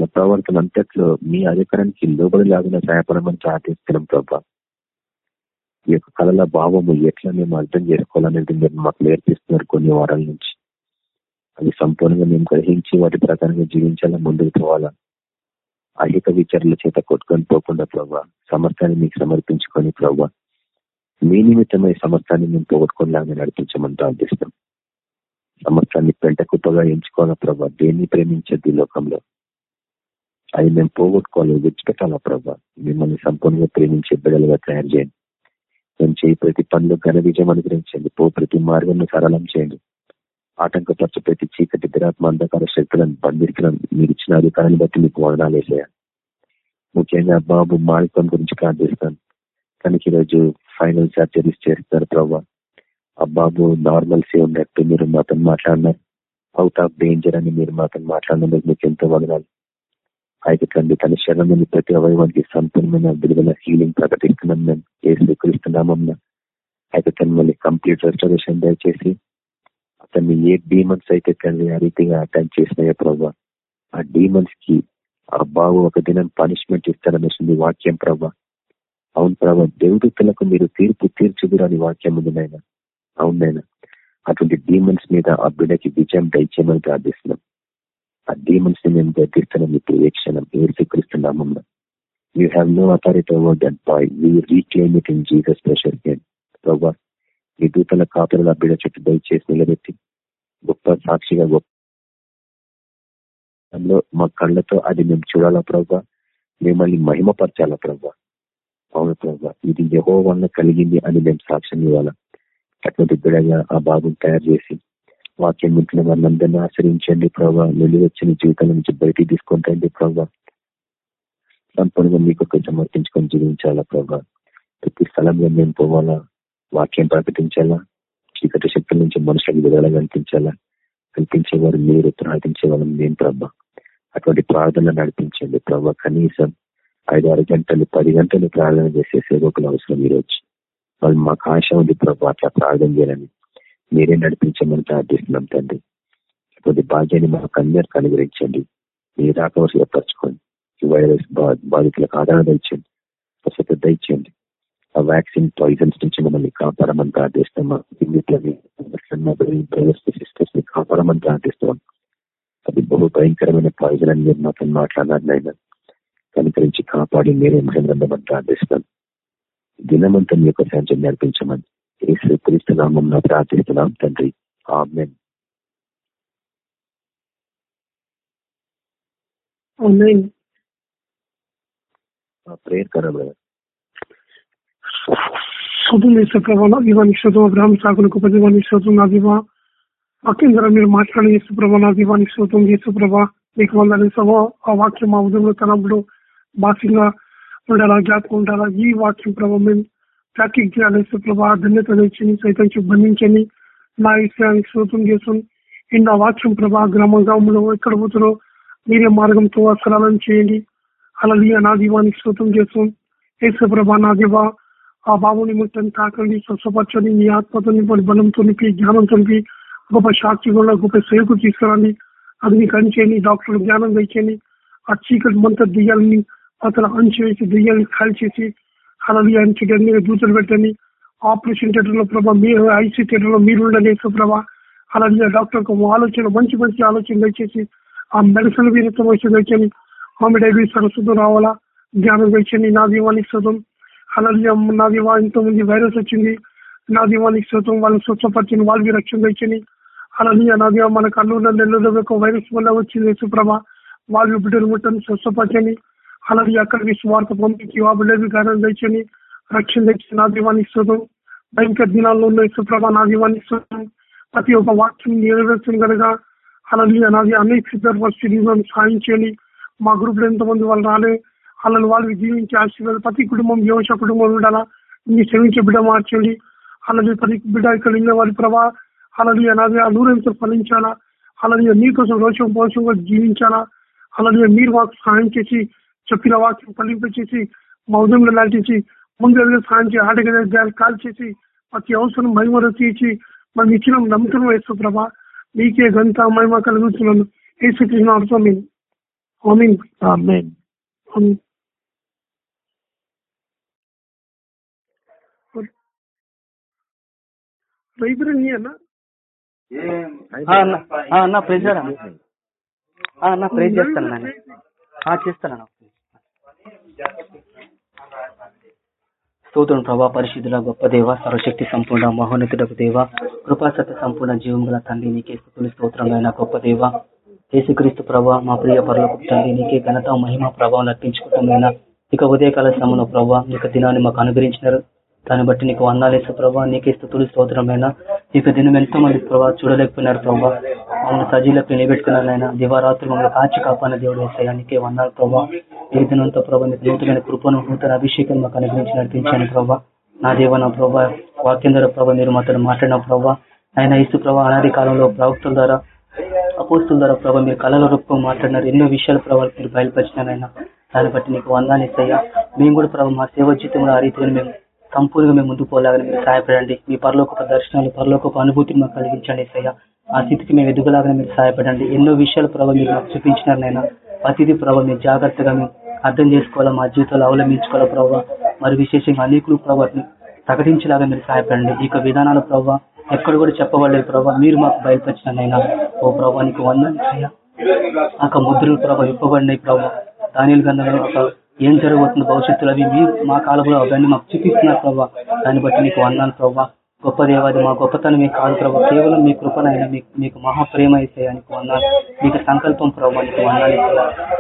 మా ప్రవర్తన అంతట్లో మీ అధికారానికి లోబడి లాగిన సహాయపడమని ప్రార్థిస్తున్నాం ప్రభా. ఈ యొక్క కళల భావము ఎట్లా మేము అర్థం చేసుకోవాలనేది మీరు మాకు నేర్పిస్తున్నారు కొన్ని వారాల నుంచి. అది సంపూర్ణంగా మేము గ్రహించి వాటి ప్రకారంగా జీవించాలా ముందుకు పోవాలా? అహిత విచారాల చేత కొట్టుకొని పోకుండా ప్రభా సమస్తాన్ని మీకు సమర్పించుకొని ప్రభా మీ నిమిత్తమై సమస్తాన్ని మేము పోగొట్టుకునేలాగా నడిపించమని ప్రార్థిస్తాం సమస్తాన్ని పెంట కుప్పగా ఎంచుకోవాలా ప్రభా దేన్ని ప్రేమించద్ది లోకంలో? అవి మేము పోగొట్టుకోవాలి. విడిచిపెట్టాలా ప్రభా. మిమ్మల్ని సంపూర్ణంగా ప్రేమించే బిడ్డలుగా తయారు చేయండి. మేము చేయి ప్రతి పనులు ఘన విజయం అనుగ్రహించండి. పో ప్రతి మార్గంలో సరళం చేయండి. ఆటంకపరచ ప్రతి చీకటి దురాత్మ అంధకార శక్తులను బంధించడం మీరు ఇచ్చిన అధికారాన్ని బట్టి మీకు వదనాలు వేసేయాలి ముఖ్యంగా బాబు మాలికం గురించి ప్రార్థిస్తాను. తనకి ఈరోజు ఫైనల్ సర్జరీస్ చేస్తారు ప్రభా. ఆ బాబు నార్మల్సీ ఉన్నట్టు మీరు మాతో మాట్లాడినారు. అవుట్ ఆఫ్ డేంజర్ అని మీరు మాతో మాట్లాడినందుకు మీకు ఎంతో వదనాలు. అయితే తండ్రి తన శరణంలోని ప్రతి అవయవానికి సంపూర్ణమైన విడుదల హీలింగ్ ప్రకటిస్తున్నాం మేము ఏ స్వీకరిస్తున్నామన్నా అయితే తను మళ్ళీ కంప్లీట్ రెస్టరేషన్ దయచేసి అతన్ని ఏ డీమన్స్ అయితే తండ్రి ఆ రీతిగా అటాక్ చేసినాయో ప్రభావ ఆ డీమన్స్కి ఆ బాబు ఒక దినం పనిష్మెంట్ ఇస్తారనేసింది వాక్యం ప్రభా అవును ప్రభా దేవదూతలకు మీరు తీర్పు తీర్చుదురు అని వాక్యం ఉంది నాయన. అవునైనా అటువంటి డీమన్స్ మీద ఆ బిడ్డకి విజయం దయచేయమని ప్రార్థిస్తున్నాం. ఆ డీమన్స్ని మేము గర్తిస్తున్నాం ఇప్పుడు ఏ క్షణం ఏ you have no authority over that boy you reclaim it in Jesus pressure ప్రభా మీ దూతల కాపుల బిడ చుట్టూ దయచేసి నిలబెట్టి గొప్ప సాక్షిగా గొప్ప మా కళ్ళతో అది మేము చూడాలా ప్రభా? మిమ్మల్ని మహిమపరచాలా ప్రభా? అవును ప్రభా ఇది యహో వల్ల కలిగింది అని మేము సాక్ష్యం ఇవ్వాలా? అటువంటి బిడగా ఆ బాబుని తయారు చేసి వాక్యం వింటున్న వాళ్ళందరినీ ఆశ్రయించండి ప్రభావ వచ్చిన జీవితాల నుంచి బయటికి తీసుకొని రండి ప్రభావ సంపూర్ణంగా మీకు సమర్పించుకొని జీవించాలా ప్రభా. ప్రతి స్థలంలో మేము పోవాలా? వాక్యం ప్రకటించాలా? చీకటి శక్తుల నుంచి మనుషులకు విడుదల కల్పించాలా కల్పించేవారు మీరు ప్రార్థించే వాళ్ళం మేము ప్రభా. అటువంటి ప్రార్థన నడిపించండి ప్రభా. కనీసం ఐదు ఆరు గంటలు పది గంటలు ప్రార్థన చేసే సేవకులు అవసరం ఈరోజు. వాళ్ళు మాకు ఆశ ఉంది ప్రభా అట్లా ప్రార్థన చేయాలని. మీరే నడిపించమని ప్రార్థిస్తున్నాం తండ్రి. కొద్ది భాగ్యాన్ని మాకు అందరికి అనుగ్రహించండి. మీరు రాకవలసి ఏర్పరచుకోండి. ఈ వైరస్ బాధితులకు ఆదరణ దండి స్వస్థత దండి ఆ వ్యాక్సిన్ పాయిజన్స్ నుంచి మమ్మల్ని కాపాడమని ప్రార్థిస్తాం సిస్టర్స్ని కాపాడమని ప్రార్థిస్తాం అది బహు భయంకరమైన పాయిజన్ అని మీరు మాతో మాట్లాడారు నాయన. కనుకరించి కాపాడి మీరే మహిళ ప్రార్థిస్తాం దినమంతా మీ యొక్క సాంక్షన్ నడిపించమని ఏ క్రీస్తు నామం ప్రార్థిస్తున్నాం తండ్రి. ఆమెన్. ప్రేయర్ బ్రదర్ శోధం దీవానికి శోధం అబ్రాహ్మ సాగులకు పదివానికి శోధం నా దివా వాక్యం ద్వారా మీరు మాట్లాడి చేసే ప్రభా నా దీవానికి శోధం చేసే ప్రభా మీకు వందని సభ ఆ వాక్యం ఆ ఉదయంలో తనప్పుడు బాసిగా ఉండాలా జ్ఞాపకం ఉండాలా ఈ వాక్యం ప్రభావ మేము ప్రాక్టీస్ ప్రభా ధన్యత తెచ్చి సైతం బంధించండి నా విషయానికి శోతం చేసాం ఇంత వాక్యం ప్రభా గ్రామ గ్రామంలో ఎక్కడ పోతారో మీరే మార్గంతో అసలాలను చేయండి అలా నా దీవానికి శోతం చేసాం ఏసు ప్రభా నా దివా ఆ బాబుని ముట్టని తాకండి స్వచ్ఛపరచని మీ ఆత్మతో నింపడి బలంతో నింపి జ్ఞానంతో నింపి గొప్ప సాక్షి కూడా గొప్ప సేవకు తీసుకురండి అది మీకు అంచేయండి డాక్టర్ జ్ఞానం తెచ్చండి ఆ చీకటి మంత దియ్యాలని అతను అంచి వేసి దియ్యాలని ఖాళీ చేసి అలా అంచండి దూతలు పెట్టండి ఆపరేషన్ థియేటర్లో ప్రభా మీరు ఐసీ థియేటర్లో మీరు ఉండండి ప్రభా. అలా డాక్టర్ ఆలోచన మంచి మంచి ఆలోచన దయచేసి ఆ మెడిసిన్ వీరత్వం వచ్చింది తెచ్చండి ఆమె డైబీస్ సరస్వతం రావాలా? జ్ఞానం తెచ్చండి నా దీవానికి శుతం అలా నా దీవా ఇంత మంది వైరస్ వచ్చింది. నా దీవానికి శుతం వాళ్ళని స్వచ్ఛపరిచింది వాళ్ళకి రక్షణ తెచ్చని అలా నా దీవా మన అల్లు నెలలో వైరస్ వల్ల వచ్చింది సుప్రభ వాళ్ళు బిడ్డలు ముట్టని స్వచ్ఛపరచని అలాగే అక్కడికి స్వార్థ పంపించి ఆ బిడ్డలు తెచ్చని రక్షణ తెచ్చి నా దీవానికి శుతం భయంకర దినాల్లో ఉన్న ఇసుప్రభ నా దీవానికి శుతం ప్రతి ఒక్క వాక్యం నెరవేర్చిన కనుక అలాగే నాది అనేక సిద్ధపరిస్థితులను సాధించండి మా గ్రూప్లో ఎంతమంది వాళ్ళు రాలే వాళ్ళని వాళ్ళు జీవించి ఆశీర్వాద ప్రతి కుటుంబం యోష కుటుంబం ఉండాలా నీ క్షమించే బిడ్డ మార్చండి అలాగే ప్రతి బిడ్డ ఇక్కడ ఉన్న వారి ప్రభా అలాగే అలాగే ఆ నూరెంతో ఫలించాలా అలాగే మీకోసం రోషం పోషంగా జీవించాలా అలాగే మీరు మాకు సహాయం చేసి చెప్పిన వాక్యం ఫలింపచేసి మా ఉదయంలో నటించి ముందు సహాయం చేసి ఆటగా కాల్ చేసి ప్రతి అవసరం మహిమ తీర్చి మనం ఇచ్చిన నమ్మకం వేస్తూ ప్రభా మీకే గంత మహిమ కలుగుతున్నాను. ఏసుకృష్ణ అర్థం ఆమెన్. లైబ్రరీ నీ అన్న? అన్న. ప్రైజ్ అన్న ప్రైజ్ చేస్తాను నేను చేస్తాను స్తోత్రం ప్రభా పరిశుద్ధుల గొప్ప దేవ సర్వశక్తి సంపూర్ణ మహోన్నతుడకు దేవ కృపాసత్య సంపూర్ణ జీవం గల తండ్రి నీకే స్థుతులు స్తోత్రమైన గొప్ప దేవ. యేసుక్రీస్తు ప్రభా మా ప్రియ పరులకు తండ్రి నీకే ఘనత మహిమ ప్రభావం అర్పించుకుంటామైనా ఇక ఉదయకాల సమయంలో ప్రభావ ఇక దినాన్ని మాకు అనుగ్రహించినారు. దాన్ని బట్టి నీకు వందాలేసు ప్రభా నీకే స్థుతులు స్తోత్రమైన నీకు దినం ఎంతో మంది ప్రభావ చూడలేకపోయినారు ప్రభా. మమ్మల్ని సజీలకు నిలబెట్టుకున్నారు ఆయన మమ్మల్ని కాచి కాపాన దేవుడు వేసాయా నీకే వందాలు ప్రభా. ఈ దినంతో ప్రభా నీకు నూతనమైన కృపను నూతన అభిషేకం మాకు అనుగ్రహించి నడిపించాను ప్రభా. నా దేవ నా ప్రభా వాక్యం ద్వారా ప్రభా మీరు మాతో మాట్లాడిన ప్రభా. ఆయన ఇసు ప్రభా అనాది కాలంలో ప్రవక్తుల ద్వారా అపోస్తుల ద్వారా ప్రభా మీరు కళల రూపం మాట్లాడినారు. ఎన్నో విషయాల ప్రభావ మీరు బయలుపరిచినారు ఆయన దాన్ని బట్టి నీకు వందాలు ఇస్తాయా మేము కూడా ప్రభావ మా సేవ జీతంలో ఆ రీతిగా మేము సంపూర్ణంగా మేము ముందుకు పోలాగని మీరు సహాయపడండి. మీ పరలోక దర్శనాలు పరలోక అనుభూతిని మాకు కలిగించండి సయ్యా ఆ స్థితికి మేము ఎదుగులాగానే మీరు సహాయపడండి. ఎన్నో విషయాలు ప్రభావ మీరు మాకు చూపించినారు నైనా ప్రతిదీ ప్రభావ మీరు జాగ్రత్తగా మేము అర్థం చేసుకోవాలా మా జీవితాలు అవలంబించుకోవాలా ప్రభావ మరి విశేషంగా అనేకులు ప్రభావాన్ని ప్రకటించేలాగా మీరు సహాయపడండి. ఈ విధానాలు ప్రభావ ఎక్కడ కూడా చెప్పబడలేదు ప్రభావ మీరు మాకు బయలుపరిచినైనా ఓ ప్రభావానికి నీకు వందని ఆ ముద్రలు ప్రభావ ఇవ్వబడినాయి ప్రభావ దానిలు గంధంలో ఒక ఏం జరగబోతుంది భవిష్యత్తులో అవి మీరు మా కాలంలో అవన్నీ మాకు చూపిస్తున్నారు ప్రభావ దాన్ని బట్టి మీకు వందాను ప్రభావ గొప్ప దేవాది మా గొప్పతనం మీకు కాదు ప్రభావ కేవలం మీ కృపనైనా మీకు మీకు మహాప్రేమ ఇస్తాయనికి వందాలు మీకు సంకల్పం ప్రభావ నీకు వందాలు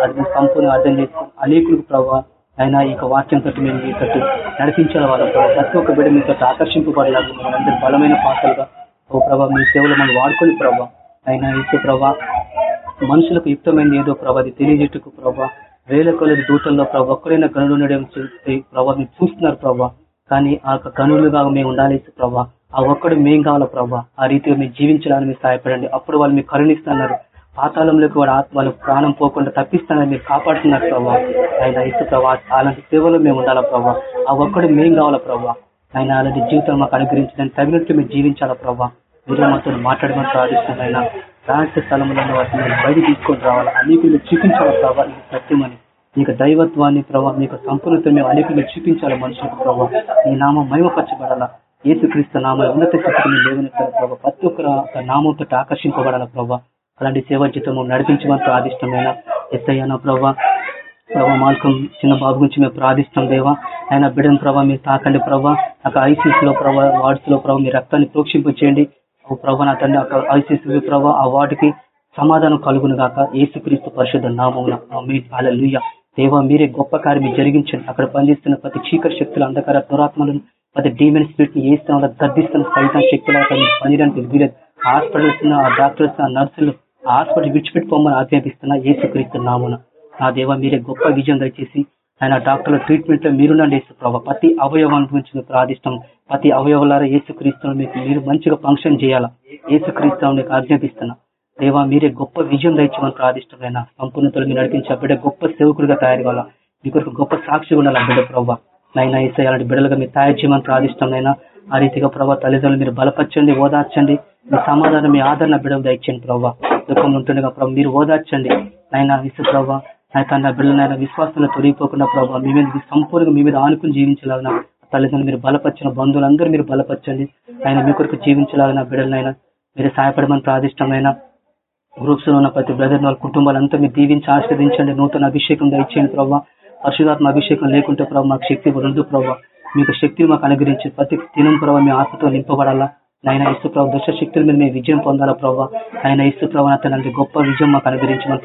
అది మీరు సంపూర్ణ అర్థం చేసుకుని అనేకులకు ప్రభావ అయినా ఈ వాక్యం తట్టు మేము మీ తట్టు నడిపించాల వాళ్ళ ప్రభావ ప్రతి ఒక్క బిడ్డ మీ తట్టు ఆకర్షింపబడలేదు మనందరి బలమైన పాత్రలుగా ఓ ప్రభావ మీ సేవలు మనం వాడుకొని ప్రభావ అయినా ఇసు ప్రభా మనుషులకు యుక్తమైనది ఏదో ప్రభా అది తెలియజేట్టుకు ప్రభా వేల కొలది దూతల్లో ప్రభా ఒక్కడైనా గనులు ఉండడం చూస్తే ప్రభా మీరు చూస్తున్నారు ప్రభా. కానీ ఆ గనులుగా మేము ఉండాలి ప్రభా. ఆ ఒక్కడు మేం కావాలా ప్రభా. ఆ రీతిగా మీరు జీవించడానికి మీరు సహాయపడండి. అప్పుడు వాళ్ళు మీకు కరుణిస్తున్నారు. పాతాళంలోకి వాడు వాళ్ళు ప్రాణం పోకుండా తప్పిస్తానని మీరు కాపాడుతున్నారు ప్రభా. ఆయన ఇసు ప్రభా అలాంటి సేవలో మేము ఉండాలా ప్రభా. ఆ ఒక్కడు మేం కావాలా ప్రభా. ఆయన అలాంటి జీవితం మాకు అనుగ్రహించడానికి తగినట్టు మీరు జీవించాలా ప్రభా. మీరే మాతో మాట్లాడమని ప్రార్థిస్తున్నాయి రహస్య స్థలంలో వాటిని బయట తీసుకొని రావాలా? అనేకులు చూపించాలి ప్రభావ ఇది సత్యమని? మీకు దైవత్వాన్ని ప్రభావ మీకు సంపూర్ణత మేము అనేకులు చూపించాలి మనుషులకు ప్రభావ ఈ నామం మహిమపరచబడాలా? ఏసుక్రీస్తు నామ ఉన్నత స్థితిని లేవనెత్తాలి ప్రభావ ప్రతి ఒక్కరు నామంతో ఆకర్షింపబడాల ప్రభావ అలాంటి సేవా జీతము నడిపించమని ప్రార్థిష్టమైన ఎస్ఐనా ప్రభావ ప్రభా. మాల్కం చిన్న బాబు గురించి మేము ప్రార్థిస్తాం దేవా. ఆయన బిడ్డను ప్రభావ మీరు తాకండి ప్రభావ నాకు ఐసీస్లో ప్రభావ వార్డ్స్లో ప్రభావ మీ రక్తాన్ని ప్రోక్షింపు చేయండి ఓ ప్రభా నా తండ్రి అక్కడ ఐసీసీ ప్రభావ ఆ వాటికి సమాధానం కలుగును గాక. ఏసుక్రీస్తు పరిషత్ నామమున. అలలుయ్య దేవా మీరే గొప్ప కార్యం జరిగించండి. అక్కడ పనిచేస్తున్న ప్రతి చీకటి శక్తులు అంధకార దురాత్మలను ప్రతి డీమెన్ స్పిరిట్ని ఏ గర్దిస్తున్న సైతం శక్తుల పనిడానికి వీలేదు. హాస్పిటల్స్ ఆ డాక్టర్స్ ఆ నర్సులు హాస్పిటల్ విడిచిపెట్టుకోమని ఆజ్ఞాపిస్తున్న ఏసుక్రీస్తు నామున నా దేవ మీరే గొప్ప విజయం దయచేసి ఆయన డాక్టర్ల ట్రీట్మెంట్లో మీరునండి యేసు ప్రభావ ప్రతి అవయవం గురించి మీకు ప్రార్థిస్తాం ప్రతి అవయవాల ఏసుక్రీస్తును మీకు మీరు మంచిగా ఫంక్షన్ చేయాలా? యేసుక్రీస్తును మీకు ఆజ్ఞాపిస్తున్నా. దేవా మీరే గొప్ప విజయం దయచేమని ప్రార్థిష్టమైన సంపూర్ణతలు మీరు నడిపించే బిడ్డ గొప్ప సేవకుడిగా తయారు కావాలా? మీ కొరకు గొప్ప సాక్షి ఉండాలా బిడ్డ ప్రభావ నైనా ఈసే అలాంటి బిడ్డలుగా మీరు తయారు చేయమని ప్రార్థిష్టమైనా ఆ రీతిగా ప్రభావ తల్లిదండ్రులు మీరు బలపరచండి ఓదార్చండి. మీ సమాధానం మీ ఆదరణ బిడ్డలు దయచండి ప్రభావ దుఃఖం ఉంటుండగా ప్రభావ మీరు ఓదార్చండి. నైనా ఇసు ప్రభావ నా బిడ్డలైనా విశ్వాసంలో తొలగిపోకుండా ప్రభావ మీ మీద సంపూర్ణంగా మీ మీద ఆనుకుని జీవించాలన్నా తల్లిదండ్రులు మీరు బలపరిచిన బంధువులందరూ మీరు బలపరచండి. ఆయన మీ కొరకు జీవించలాగిన బిడ్డలైనా మీరు సహాయపడమని ప్రాదిష్టమైన గ్రూప్స్లో ఉన్న ప్రతి బ్రదర్ వాళ్ళ కుటుంబాలంతా మీరు దీవించి ఆశీర్వదించండి. నూతన అభిషేకం దయచేయండి ప్రభావ పరిశుధాత్మ అభిషేకం లేకుంటే ప్రభావ మాకు శక్తి రెండు ప్రభావ మీకు శక్తిని మాకు అనుగ్రహించి ప్రతి దినం ప్రభావ మీ ఆత్మతో నింపబడాలా? ఆయన ఇసు ప్రభావ దుష్ట శక్తుల మీద మేము విజయం పొందాలా ప్రభావ ఆయన ఇసు ప్రభావ తనంత గొప్ప విజయం మాకు అనుగ్రహించమని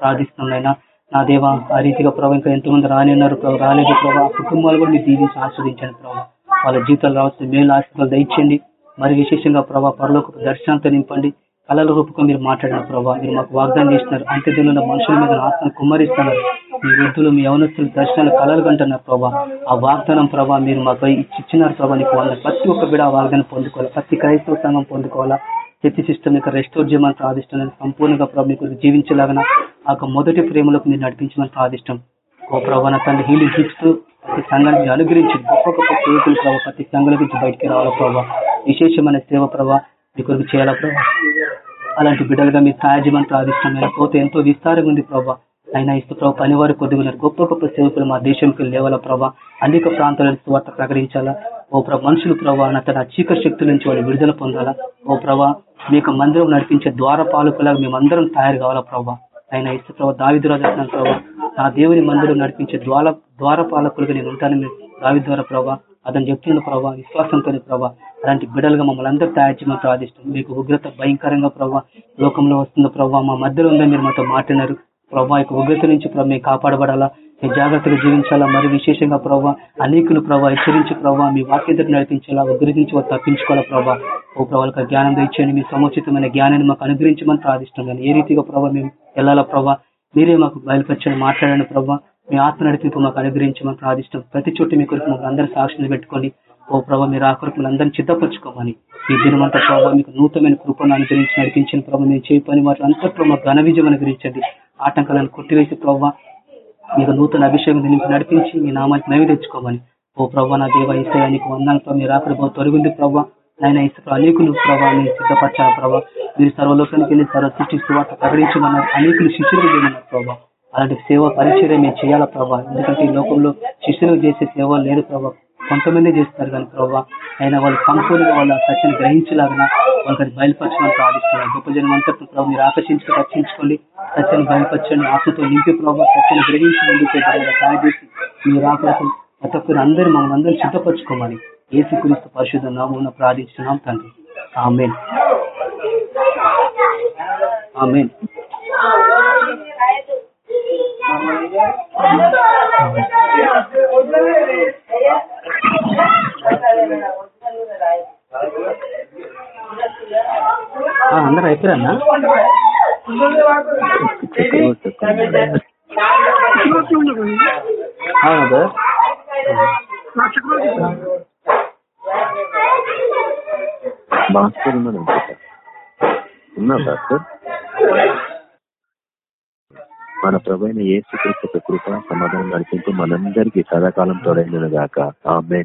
ప్రార్థిస్తున్నాం ఆయన నా దేవ ఆ రీతిగా ప్రభావ ఇంకా ఎంతమంది రాని ఉన్నారు ప్రభావ రాలేదు ప్రభావ కుటుంబాలు కూడా మీరు దీవించి ఆస్వాదించండి ప్రభావ వాళ్ళ జీవితాలు రావచ్చు మేలు ఆశీర్వాదాలు దయచండి మరి విశేషంగా ప్రభావ పరలోక దర్శనంతో నింపండి. కళల రూపకం మీరు మాట్లాడిన ప్రభావ మీరు మాకు వాగ్దానం చేస్తున్నారు. అంత్య దినంలో మనుషుల మీద ఆత్మను కుమ్మరిస్తున్నారు. మీ వృద్ధులు మీ యవనస్తులు దర్శనాలు కళలు కంటున్నారు ప్రభావ ఆ వాగ్దానం ప్రభావ మీరు మాకు ఇచ్చినారు ప్రభావ నీకు వాళ్ళ ప్రతి ఒక్క బిడ వాగ్దానం పొందుకోవాలి. ప్రతి క్రైస్తవ సంఘం పొందుకోవాలా? ప్రతి సిస్టమ్ యొక్క రెస్టోర్ చేయమని ప్రాదిష్టం సంపూర్ణంగా ప్రభు మీకు జీవించలాగన ఆ మొదటి ప్రేమలకు మీరు నడిపించమని ప్రాదిష్టం ఓ ప్రభావ నా తండ్రి హీలింగ్ చూస్తూ ప్రతి సంఘానికి అనుగ్రహించి గొప్ప గొప్ప సేవకులు ప్రభావ ప్రతి సంఘాల నుంచి బయటికి రావాల ప్రభావ విశేషమైన సేవ ప్రభావ మీ కొరకు చేయాలా ప్రభావ అలాంటి బిడ్డలుగా మీరు సహాయమని ప్రాదిష్టం పోతే ఎంతో విస్తారంగా ఉంది ప్రభావ అయినా ఇస్తూ ప్రభావ పనివారు కొద్దిగా గొప్ప గొప్ప సేవకులు మా దేశంకి లేవాలా ప్రభా? అనేక ప్రాంతాల స్వార్థ ప్రకటించాలా? ఓ ప్రభా మనుషులు ప్రభావ తన చీకటి శక్తుల నుంచి వాళ్ళు విడుదల పొందాలా? ఓ ప్రభా మీకు మందిరం నడిపించే ద్వార పాలకులాగా మేమందరం తయారు కావాలా ప్రభా? ఆయన ఇస్తు ప్రభా దావిద్రాజు ప్రభా నా దేవుని మందిరం నడిపించే ద్వార ద్వార పాలకులుగా నేను ఉంటాను దావి ద్వారా ప్రభా అతను చెప్తున్న ప్రభా విశ్వాసంతో ప్రభా. అలాంటి బిడలుగా మమ్మల్ని అందరూ తయారు చేయమని ప్రార్థిస్తాం మీకు ఉగ్రత భయంకరంగా ప్రభావ లోకంలో వస్తున్న ప్రభావ మా మధ్యలో ఉందని మీరు మాతో మాట్లాడారు ప్రభావ యొక్క ఉగ్రత నుంచి ప్రభు మేము కాపాడబడాలా? మీ జాగ్రత్తగా జీవించాలా? మరి విశేషంగా ప్రభావ అనేకులు ప్రభావ హెచ్చరించి ప్రభావ మీ వాక్యతను నడిపించాలా ఉగ్రత నుంచి వారు తప్పించుకోవాలా ప్రభావ ఓ ప్రభావ జ్ఞానం తెచ్చండి మీ సముచితమైన జ్ఞానాన్ని మాకు అనుగ్రహించమని ప్రార్థిస్తున్నాను ఏ రీతిగా ప్రభావ మేము వెళ్ళాలా ప్రభావ మీరే మాకు బయలుపరచండి మాట్లాడండి ప్రభావ మీ ఆత్మ నడిపింపు మాకు అనుగ్రహించమని ప్రార్థిస్తాం ప్రతి చోట మీ కొరకు మాకు అందరూ సాక్షులు పెట్టుకొని ఓ ప్రభావ మీరు ఆ అందరినీ సిద్ధపరచుకోమని. ఈ దినమంతా ప్రభావ మీకు నూతనమైన కృపను అనుగ్రహించి నడిపించిన ప్రభావ మేము చేయ పని వాటి అంతట్లో మాకు ఘన విజయం అనుగ్రహించండి. ఆటంకాలను కొట్టివేసి ప్రభావ మీకు నూతన అభిషేకం నింపి నడిపించి మీ నామానికి నవి తెచ్చుకోమని. ఓ ప్రభా నా దేవ ఇస్తే నీకు వందాలతో మీరు అక్కడ తొలగింది ప్రభావ ఆయన ఇసుకు అనేకులు ప్రభావ మీరు సిద్ధపరచాలి ప్రభావ మీరు సర్వలోకానికి వెళ్ళి సర్వ సృష్టిస్తూ సువార్త ప్రకటించమన్నారు. అనేకులు శిష్యులు చేయమన్నారు ప్రభావ అలాంటి సేవ పరిచయం మేము చేయాలా ప్రభావ ఎందుకంటే ఈ లోకంలో శిష్యులు చేసే సేవ లేదు ప్రభావ కొంతమంది చేస్తారు కానీ ప్రభావ అయినా వాళ్ళు సంపూర్ణంగా వాళ్ళ సత్యాన్ని గ్రహించలాగిన వాళ్ళకి అది బయలుపరచమని ప్రార్థిస్తున్నారు గొప్ప జనం అంతా ప్రభావ మీరు ఆకర్షించుకు రక్షించుకోండి. సత్యాన్ని బయలుపరచండి. ఆత్మతో నింపి ప్రభావ సత్యాన్ని గ్రహించి ముందుకు మీరు ఆకర్షణ ప్రతి ఒక్కరు అందరూ మమ్మల్ని అందరూ సిద్ధపరచుకోమని ఏసుక్రీస్తు పరిశుద్ధ నామం ప్రార్థిస్తున్నాం తండ్రి. ఆమెన్. ఆమెన్. ఆ, అందరు అయిపోయారన్నా చక్రవర్తి అవునా సార్? ఉన్నాడు. భాస్కర్ ఉన్నాడు ఉన్నా మన ప్రభైన యేసు క్రీస్తు కృప సమాధానం నడిపింపు మనందరికీ సదాకాలం తోడైన గాక ఆమె